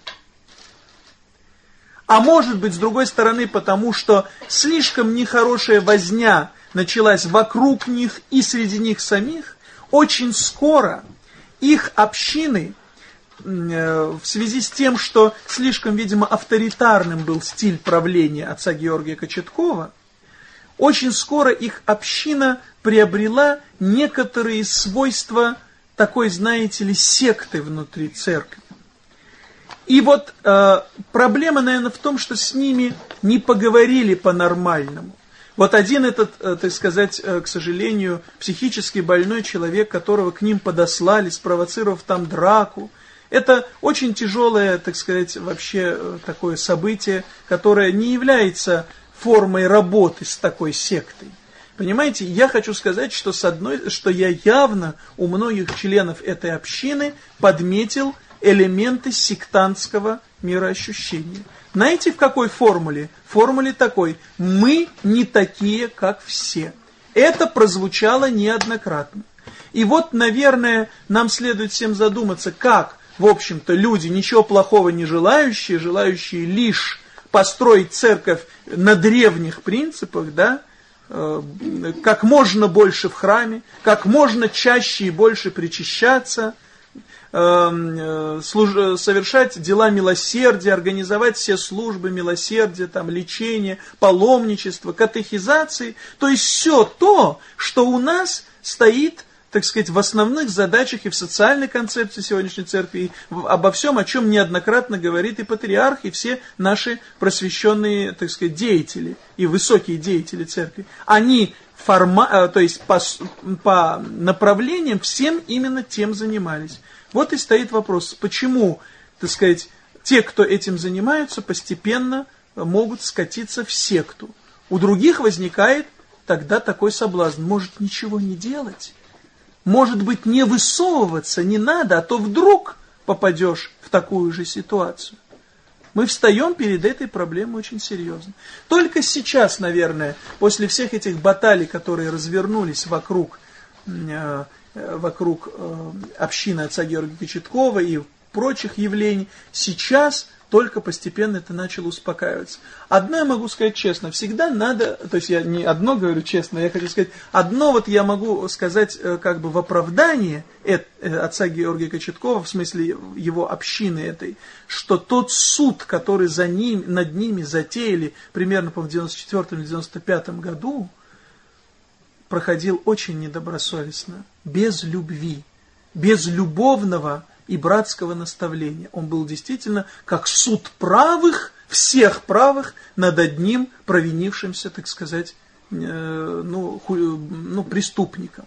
[SPEAKER 1] а может быть, с другой стороны, потому что слишком нехорошая возня началась вокруг них и среди них самих, очень скоро их общины, в связи с тем, что слишком, видимо, авторитарным был стиль правления отца Георгия Кочеткова, очень скоро их община приобрела некоторые свойства такой, знаете ли, секты внутри церкви. И вот э, проблема, наверное, в том, что с ними не поговорили по-нормальному. Вот один этот, э, так сказать, э, к сожалению, психически больной человек, которого к ним подослали, спровоцировав там драку, это очень тяжелое, так сказать, вообще э, такое событие, которое не является формой работы с такой сектой. Понимаете, я хочу сказать, что, с одной, что я явно у многих членов этой общины подметил элементы сектантского мироощущения. Знаете, в какой формуле? Формуле такой. Мы не такие, как все. Это прозвучало неоднократно. И вот, наверное, нам следует всем задуматься, как, в общем-то, люди, ничего плохого не желающие, желающие лишь построить церковь на древних принципах, да, э, как можно больше в храме, как можно чаще и больше причащаться, э, служ... совершать дела милосердия, организовать все службы милосердия, там, лечение, паломничество, катехизации. То есть все то, что у нас стоит так сказать, в основных задачах и в социальной концепции сегодняшней церкви, и обо всем, о чем неоднократно говорит и патриарх, и все наши просвещенные, так сказать, деятели, и высокие деятели церкви. Они форма, э, то есть по, по направлениям всем именно тем занимались. Вот и стоит вопрос, почему, так сказать, те, кто этим занимаются, постепенно могут скатиться в секту. У других возникает тогда такой соблазн, может ничего не делать, может быть не высовываться не надо, а то вдруг попадешь в такую же ситуацию. Мы встаем перед этой проблемой очень серьезно. Только сейчас, наверное, после всех этих баталий, которые развернулись вокруг э, вокруг э, общины отца Георгия Кочеткова и прочих явлений, сейчас только постепенно это начало успокаиваться. Одно я могу сказать честно, всегда надо, то есть я не одно говорю честно, я хочу сказать, одно вот я могу сказать э, как бы в оправдании отца Георгия Кочеткова, в смысле его общины этой, что тот суд, который за ним, над ними затеяли примерно по 94-95 году, проходил очень недобросовестно, без любви, без любовного и братского наставления. Он был действительно как суд правых, всех правых, над одним провинившимся, так сказать, э, ну, ху, ну, преступником.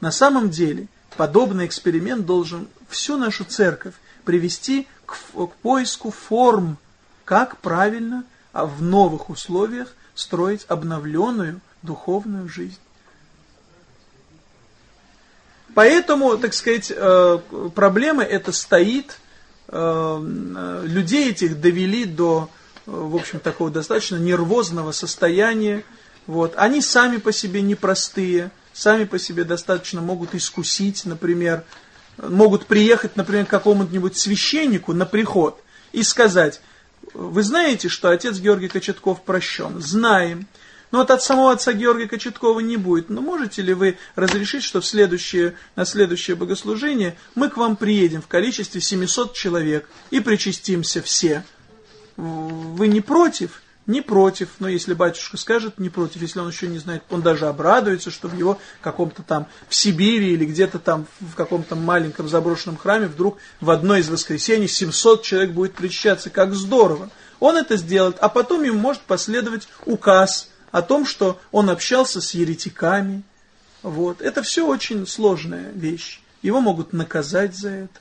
[SPEAKER 1] На самом деле, подобный эксперимент должен всю нашу церковь привести к, к поиску форм, как правильно а в новых условиях строить обновленную, духовную жизнь. Поэтому, так сказать, э, проблема эта стоит, э, людей этих довели до, э, в общем, такого достаточно нервозного состояния. Вот. Они сами по себе непростые, сами по себе достаточно могут искусить, например, могут приехать, например, к какому-нибудь священнику на приход и сказать, вы знаете, что отец Георгий Кочетков прощен? Знаем. Но вот от самого отца Георгия Кочеткова не будет. Но можете ли вы разрешить, что в следующее, на следующее богослужение мы к вам приедем в количестве 700 человек и причастимся все? Вы не против? Не против, но если батюшка скажет не против, если он еще не знает, он даже обрадуется, что в его каком-то там в Сибири или где-то там в каком-то маленьком заброшенном храме вдруг в одно из воскресений 700 человек будет причащаться, как здорово. Он это сделает, а потом ему может последовать указ о том, что он общался с еретиками. Вот. Это все очень сложная вещь. Его могут наказать за это.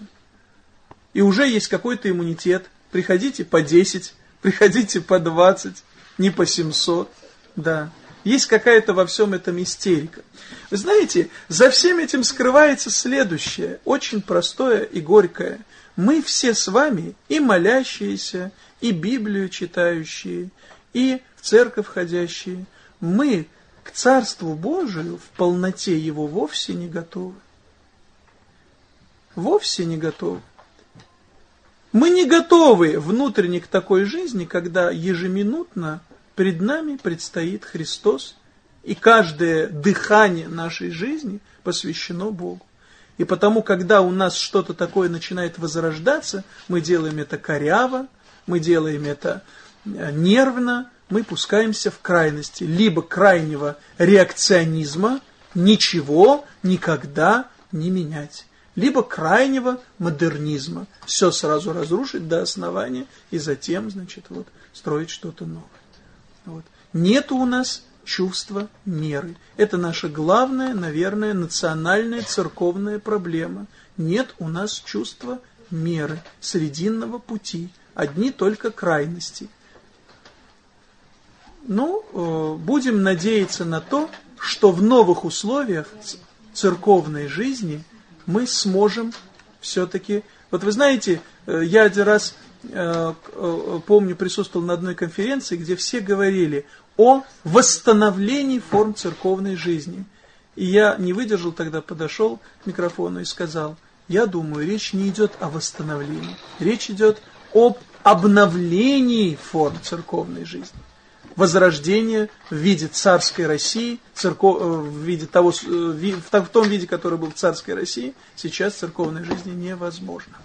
[SPEAKER 1] И уже есть какой-то иммунитет. Приходите по 10, приходите по 20, не по 700. Да. Есть какая-то во всем этом истерика. Вы знаете, за всем этим скрывается следующее, очень простое и горькое. Мы все с вами, и молящиеся, и Библию читающие, и в церковь ходящие, мы к Царству Божию в полноте его вовсе не готовы. Вовсе не готовы. Мы не готовы внутренне к такой жизни, когда ежеминутно перед нами предстоит Христос, и каждое дыхание нашей жизни посвящено Богу. И потому, когда у нас что-то такое начинает возрождаться, мы делаем это коряво, мы делаем это нервно, мы пускаемся в крайности, либо крайнего реакционизма, ничего никогда не менять, либо крайнего модернизма, все сразу разрушить до основания и затем, значит, вот, строить что-то новое. Вот. Нету у нас чувства меры. Это наша главная, наверное, национальная церковная проблема. Нет у нас чувства меры, срединного пути, одни только крайности – ну, э, будем надеяться на то, что в новых условиях церковной жизни мы сможем все-таки Вот вы знаете, э, я один раз, э, помню, присутствовал на одной конференции, где все говорили о восстановлении форм церковной жизни. И я не выдержал тогда, подошел к микрофону и сказал, я думаю, речь не идет о восстановлении, речь идет об обновлении форм церковной жизни. Возрождение в виде царской России, церков, в, виде того, в том виде, который был в царской России, сейчас церковной жизни невозможно.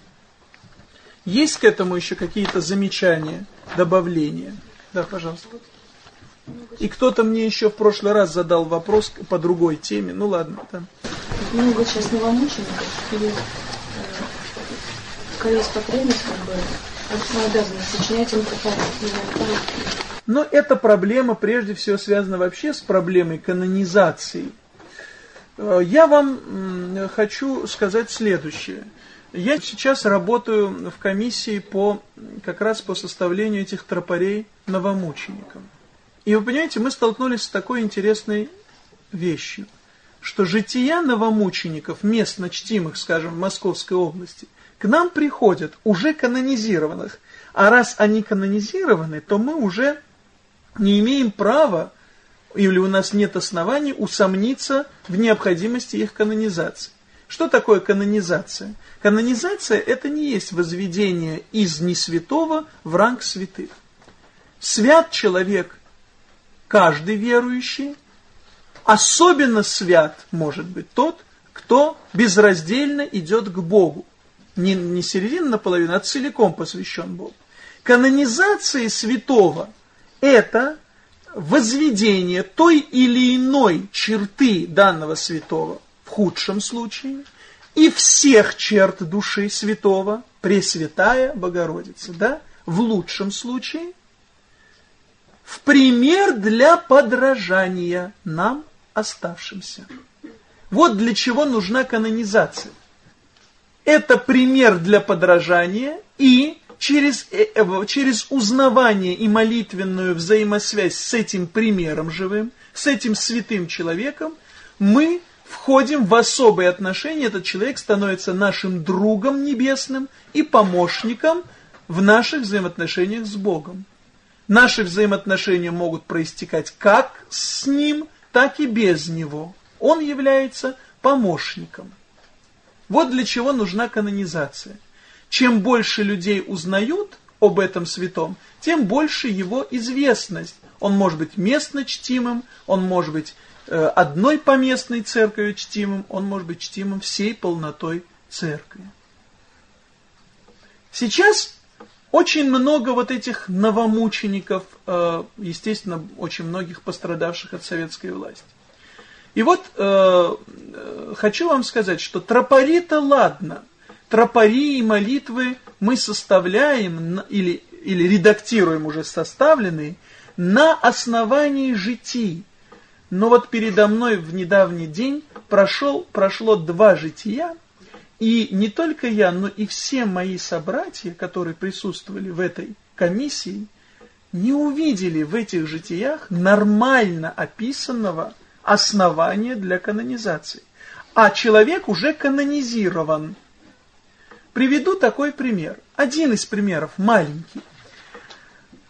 [SPEAKER 1] Есть к этому еще какие-то замечания, добавления? Да, пожалуйста. И кто-то мне еще в прошлый раз задал вопрос по другой теме. Ну ладно, там.
[SPEAKER 2] Много сейчас новомучеников или э, потребность, как бы, обязанность сочинять им
[SPEAKER 1] Но эта проблема прежде всего связана вообще с проблемой канонизации. Э, я вам хочу сказать следующее. Я сейчас работаю в комиссии по как раз по составлению этих тропарей новомученикам. И вы понимаете, мы столкнулись с такой интересной вещью, что жития новомучеников, местно чтимых, скажем, в Московской области, к нам приходят уже канонизированных. А раз они канонизированы, то мы уже не имеем права, или у нас нет оснований усомниться в необходимости их канонизации. Что такое канонизация? Канонизация – это не есть возведение из несвятого в ранг святых. Свят человек, каждый верующий, особенно свят может быть тот, кто безраздельно идет к Богу. Не, не середина наполовину, а целиком посвящен Богу. Канонизация святого – это возведение той или иной черты данного святого в худшем случае, и всех черт души святого, Пресвятая Богородица, да, в лучшем случае, в пример для подражания нам оставшимся. Вот для чего нужна канонизация. Это пример для подражания и через, э, э, через узнавание и молитвенную взаимосвязь с этим примером живым, с этим святым человеком, мы входим в особые отношения, этот человек становится нашим другом небесным и помощником в наших взаимоотношениях с Богом. Наши взаимоотношения могут проистекать как с Ним, так и без Него. Он является помощником. Вот для чего нужна канонизация. Чем больше людей узнают об этом святом, тем больше его известность. Он может быть местно чтимым, он может быть Э, одной поместной церковью чтимым, он может быть чтимым всей полнотой церкви. Сейчас очень много вот этих новомучеников, э, естественно, очень многих пострадавших от советской власти. И вот э, хочу вам сказать, что тропари-то ладно, тропари и молитвы мы составляем или, или редактируем уже составленные на основании житий, но вот передо мной в недавний день прошел, прошло два жития, и не только я, но и все мои собратья, которые присутствовали в этой комиссии, не увидели в этих житиях нормально описанного основания для канонизации. А человек уже канонизирован. Приведу такой пример. Один из примеров, маленький.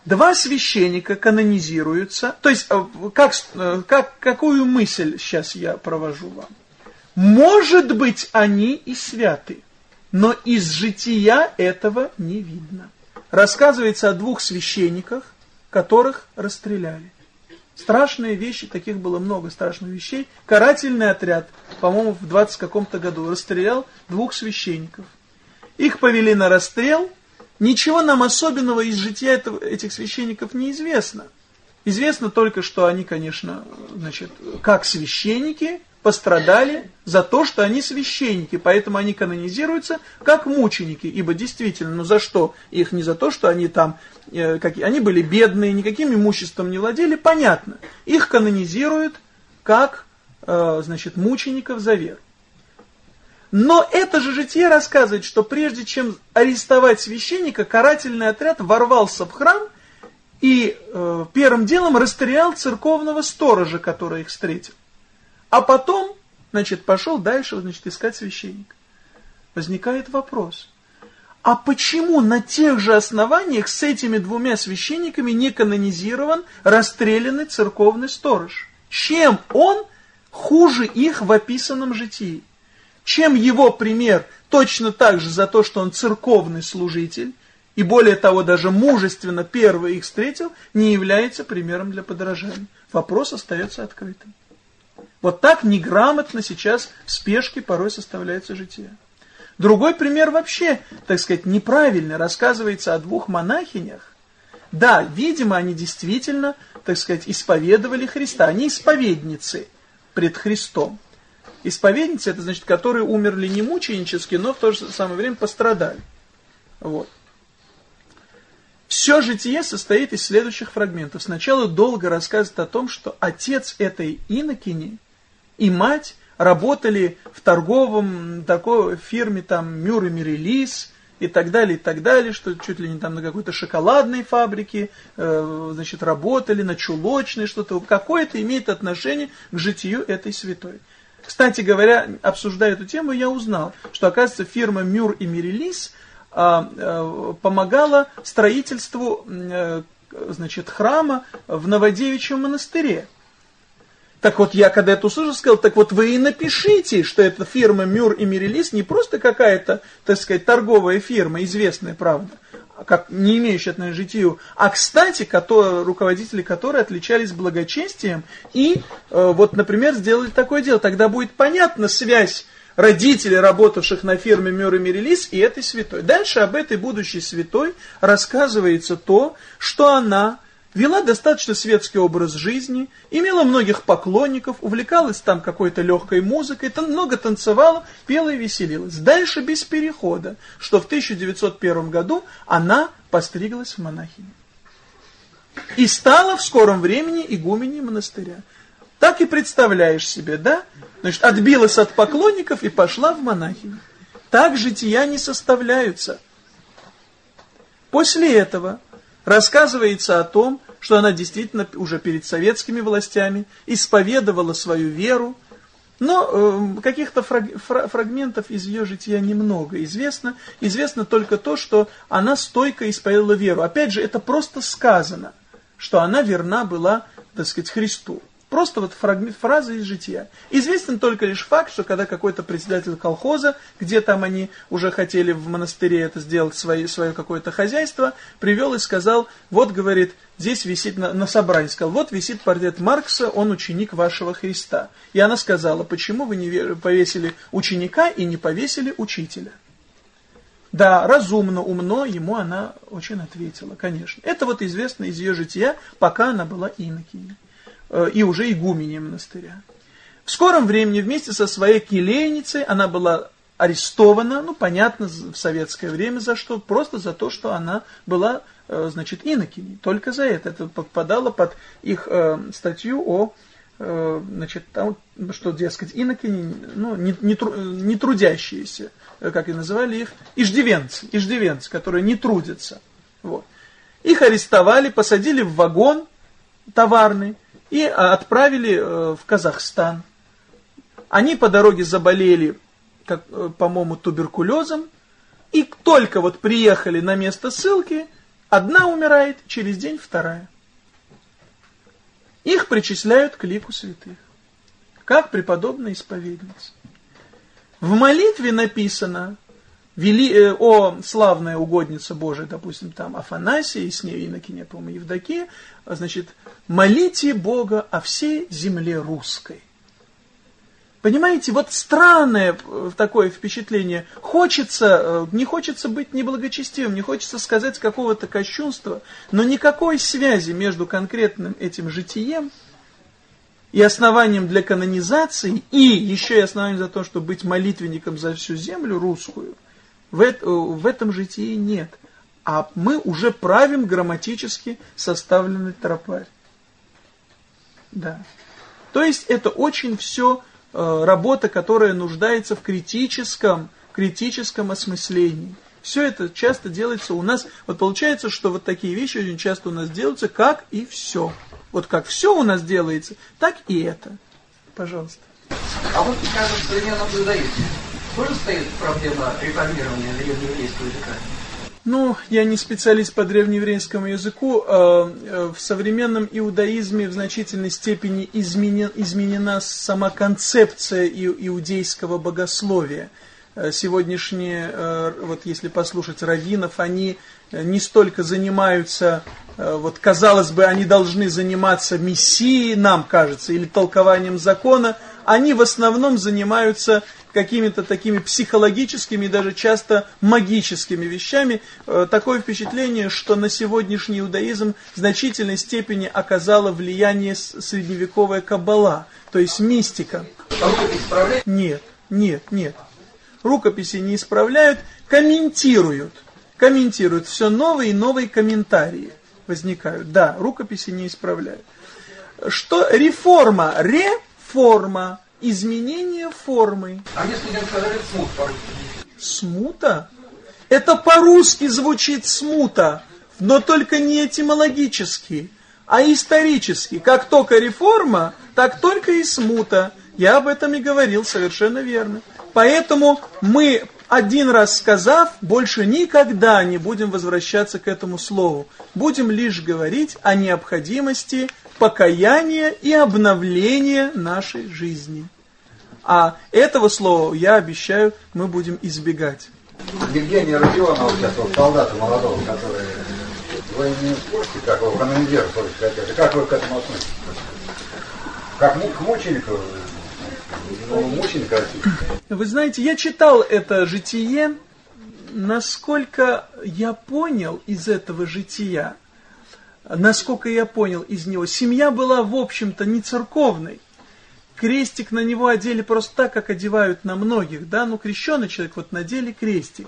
[SPEAKER 1] Два священника канонизируются. То есть, э, как, э, как, какую мысль сейчас я провожу вам? Может быть, они и святы, но из жития этого не видно. Рассказывается о двух священниках, которых расстреляли. Страшные вещи, таких было много страшных вещей. Карательный отряд, по-моему, в 20 каком-то году расстрелял двух священников. Их повели на расстрел – Ничего нам особенного из жития этого, этих священников не известно. Известно только, что они, конечно, значит, как священники пострадали за то, что они священники, поэтому они канонизируются как мученики, ибо действительно, ну за что? Их не за то, что они там, э, как, они были бедные, никаким имуществом не владели, понятно. Их канонизируют как, э, значит, мучеников за веру. Но это же житие рассказывает, что прежде чем арестовать священника, карательный отряд ворвался в храм и э, первым делом расстрелял церковного сторожа, который их встретил. А потом, значит, пошел дальше, значит, искать священника. Возникает вопрос, а почему на тех же основаниях с этими двумя священниками не канонизирован расстрелянный церковный сторож? Чем он хуже их в описанном житии? Чем его пример точно так же за то, что он церковный служитель, и более того, даже мужественно первый их встретил, не является примером для подражания? Вопрос остается открытым. Вот так неграмотно сейчас в спешке порой составляется житие. Другой пример вообще, так сказать, неправильный. Рассказывается о двух монахинях. Да, видимо, они действительно, так сказать, исповедовали Христа. Они исповедницы пред Христом. Исповедницы, это значит, которые умерли не мученически, но в то же самое время пострадали. Вот. Все житие состоит из следующих фрагментов. Сначала долго рассказывает о том, что отец этой инокини и мать работали в торговом такой фирме там Мюр и Мирелис и так далее, и так далее, что чуть ли не там на какой-то шоколадной фабрике, э, значит, работали, на чулочной что-то, какое-то имеет отношение к житию этой святой. Кстати говоря, обсуждая эту тему, я узнал, что, оказывается, фирма Мюр и Мирелис а, а, помогала строительству э, значит, храма в Новодевичьем монастыре. Так вот, я когда это услышал, сказал, так вот вы и напишите, что эта фирма Мюр и Мирелис не просто какая-то, так сказать, торговая фирма, известная, правда, как не имеющая отношения к житию, а, кстати, которые, руководители которой отличались благочестием и, э, вот, например, сделали такое дело. Тогда будет понятна связь родителей, работавших на фирме Мюр и Мирелис, и этой святой. Дальше об этой будущей святой рассказывается то, что она вела достаточно светский образ жизни, имела многих поклонников, увлекалась там какой-то легкой музыкой, там много танцевала, пела и веселилась. Дальше без перехода, что в 1901 году она постриглась в монахини. И стала в скором времени игуменей монастыря. Так и представляешь себе, да? Значит, отбилась от поклонников и пошла в монахини. Так жития не составляются. После этого рассказывается о том, что она действительно уже перед советскими властями исповедовала свою веру, но э, каких-то фраг, фра, фрагментов из ее жития немного известно. Известно только то, что она стойко исповедовала веру. Опять же, это просто сказано, что она верна была, так сказать, Христу. Просто вот фрагмент, фраза из жития. Известен только лишь факт, что когда какой-то председатель колхоза, где там они уже хотели в монастыре это сделать, свои, свое какое-то хозяйство, привел и сказал, вот, говорит, здесь висит на, на собрании, сказал, вот висит портрет Маркса, он ученик вашего Христа. И она сказала, почему вы не повесили ученика и не повесили учителя? Да, разумно, умно, ему она очень ответила, конечно. Это вот известно из ее жития, пока она была инокиней. Э, и уже игуменей монастыря. В скором времени вместе со своей келейницей она была арестована, ну, понятно, в советское время за что, просто за то, что она была, э, значит, инокиней, только за это. Это подпадало под их э, статью о, значит, там, что, дескать, инокини, ну, не, не, не трудящиеся, как и называли их, иждивенцы, иждивенцы, которые не трудятся. Вот. Их арестовали, посадили в вагон товарный, и отправили э, в Казахстан. Они по дороге заболели, э, по-моему, туберкулезом, и только вот приехали на место ссылки, одна умирает, через день вторая. Их причисляют к лику святых, как преподобная исповедница. В молитве написано, вели, э, о славная угодница Божия, допустим, там Афанасия, и с ней инокиня, по-моему, Евдокия, значит, молите Бога о всей земле русской. Понимаете, вот странное э, такое впечатление. Хочется, э, не хочется быть неблагочестивым, не хочется сказать какого-то кощунства, но никакой связи между конкретным этим житием и основанием для канонизации, и еще и основанием за то, чтобы быть молитвенником за всю землю русскую – в, это, в этом житии нет. А мы уже правим грамматически составленный тропарь. Да. То есть это очень все э, работа, которая нуждается в критическом, критическом осмыслении. Все это часто делается у нас, вот получается, что вот такие вещи очень часто у нас делаются, как и все. Вот как все у нас делается, так и это. Пожалуйста.
[SPEAKER 3] А вот, скажем, современном иудаизме тоже стоит проблема реформирования древнееврейского языка?
[SPEAKER 1] Ну, я не специалист по древнееврейскому языку. Э, э, в современном иудаизме в значительной степени изменен, изменена сама концепция иудейского богословия. Э, сегодняшние, вот если послушать раввинов, они не столько занимаются, вот казалось бы, они должны заниматься мессией, нам кажется, или толкованием закона, они в основном занимаются какими-то такими психологическими, даже часто магическими вещами. Э, такое впечатление, что на сегодняшний иудаизм в значительной степени оказало влияние средневековая каббала, то есть мистика. Нет, нет, нет. Рукописи не исправляют, комментируют. Комментируют. Все новые и новые комментарии возникают. Да, рукописи не исправляют. Что реформа? Реформа изменение формы.
[SPEAKER 3] А если я сказали смут по-русски?
[SPEAKER 1] Смута? Это по-русски звучит смута, но только не этимологически, а исторически. Как только реформа, так только и смута. Я об этом и говорил совершенно верно. Поэтому мы, один раз сказав, больше никогда не будем возвращаться к этому слову. Будем лишь говорить о необходимости покаяния и обновления нашей жизни. А этого слова, я обещаю, мы будем избегать.
[SPEAKER 4] Евгения Родионова сейчас, вот солдата молодого, который вы не в курсе, как его хотели, как вы к этому относитесь? Как к мученику? Мученика
[SPEAKER 1] Вы знаете, я читал это житие, насколько я понял из этого жития, насколько я понял из него, семья была, в общем-то, не церковной крестик на него одели просто так, как одевают на многих, да, ну крещеный человек вот надели крестик.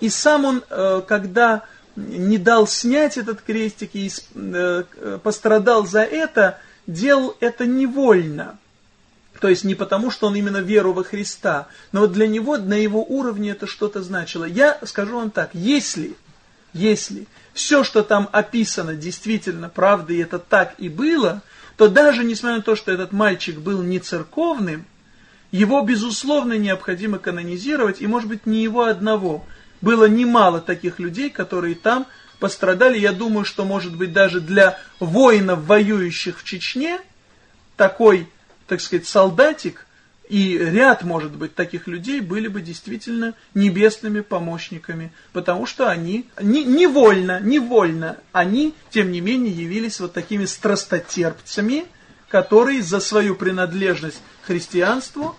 [SPEAKER 1] И сам он, э, когда не дал снять этот крестик и э, пострадал за это, делал это невольно. То есть не потому, что он именно веру во Христа, но вот для него, на его уровне это что-то значило. Я скажу вам так, если, если все, что там описано, действительно правда, и это так и было, то даже несмотря на то, что этот мальчик был не церковным, его, безусловно, необходимо канонизировать, и, может быть, не его одного. Было немало таких людей, которые там пострадали. Я думаю, что, может быть, даже для воинов, воюющих в Чечне, такой, так сказать, солдатик и ряд, может быть, таких людей были бы действительно небесными помощниками, потому что они не, невольно, невольно, они, тем не менее, явились вот такими страстотерпцами, которые за свою принадлежность к христианству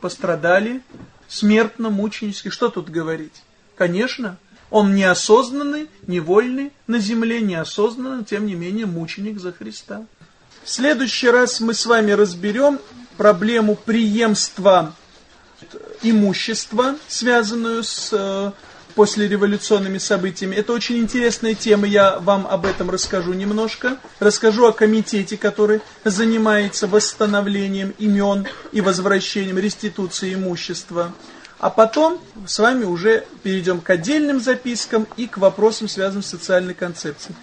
[SPEAKER 1] пострадали смертно, мученически. Что тут говорить? Конечно, он неосознанный, невольный на земле, неосознанный, тем не менее, мученик за Христа. В следующий раз мы с вами разберем проблему преемства имущества, связанную с э, послереволюционными событиями. Это очень интересная тема, я вам об этом расскажу немножко. Расскажу о комитете, который занимается восстановлением имен и возвращением реституции имущества. А потом с вами уже перейдем к отдельным запискам и к вопросам, связанным с социальной концепцией.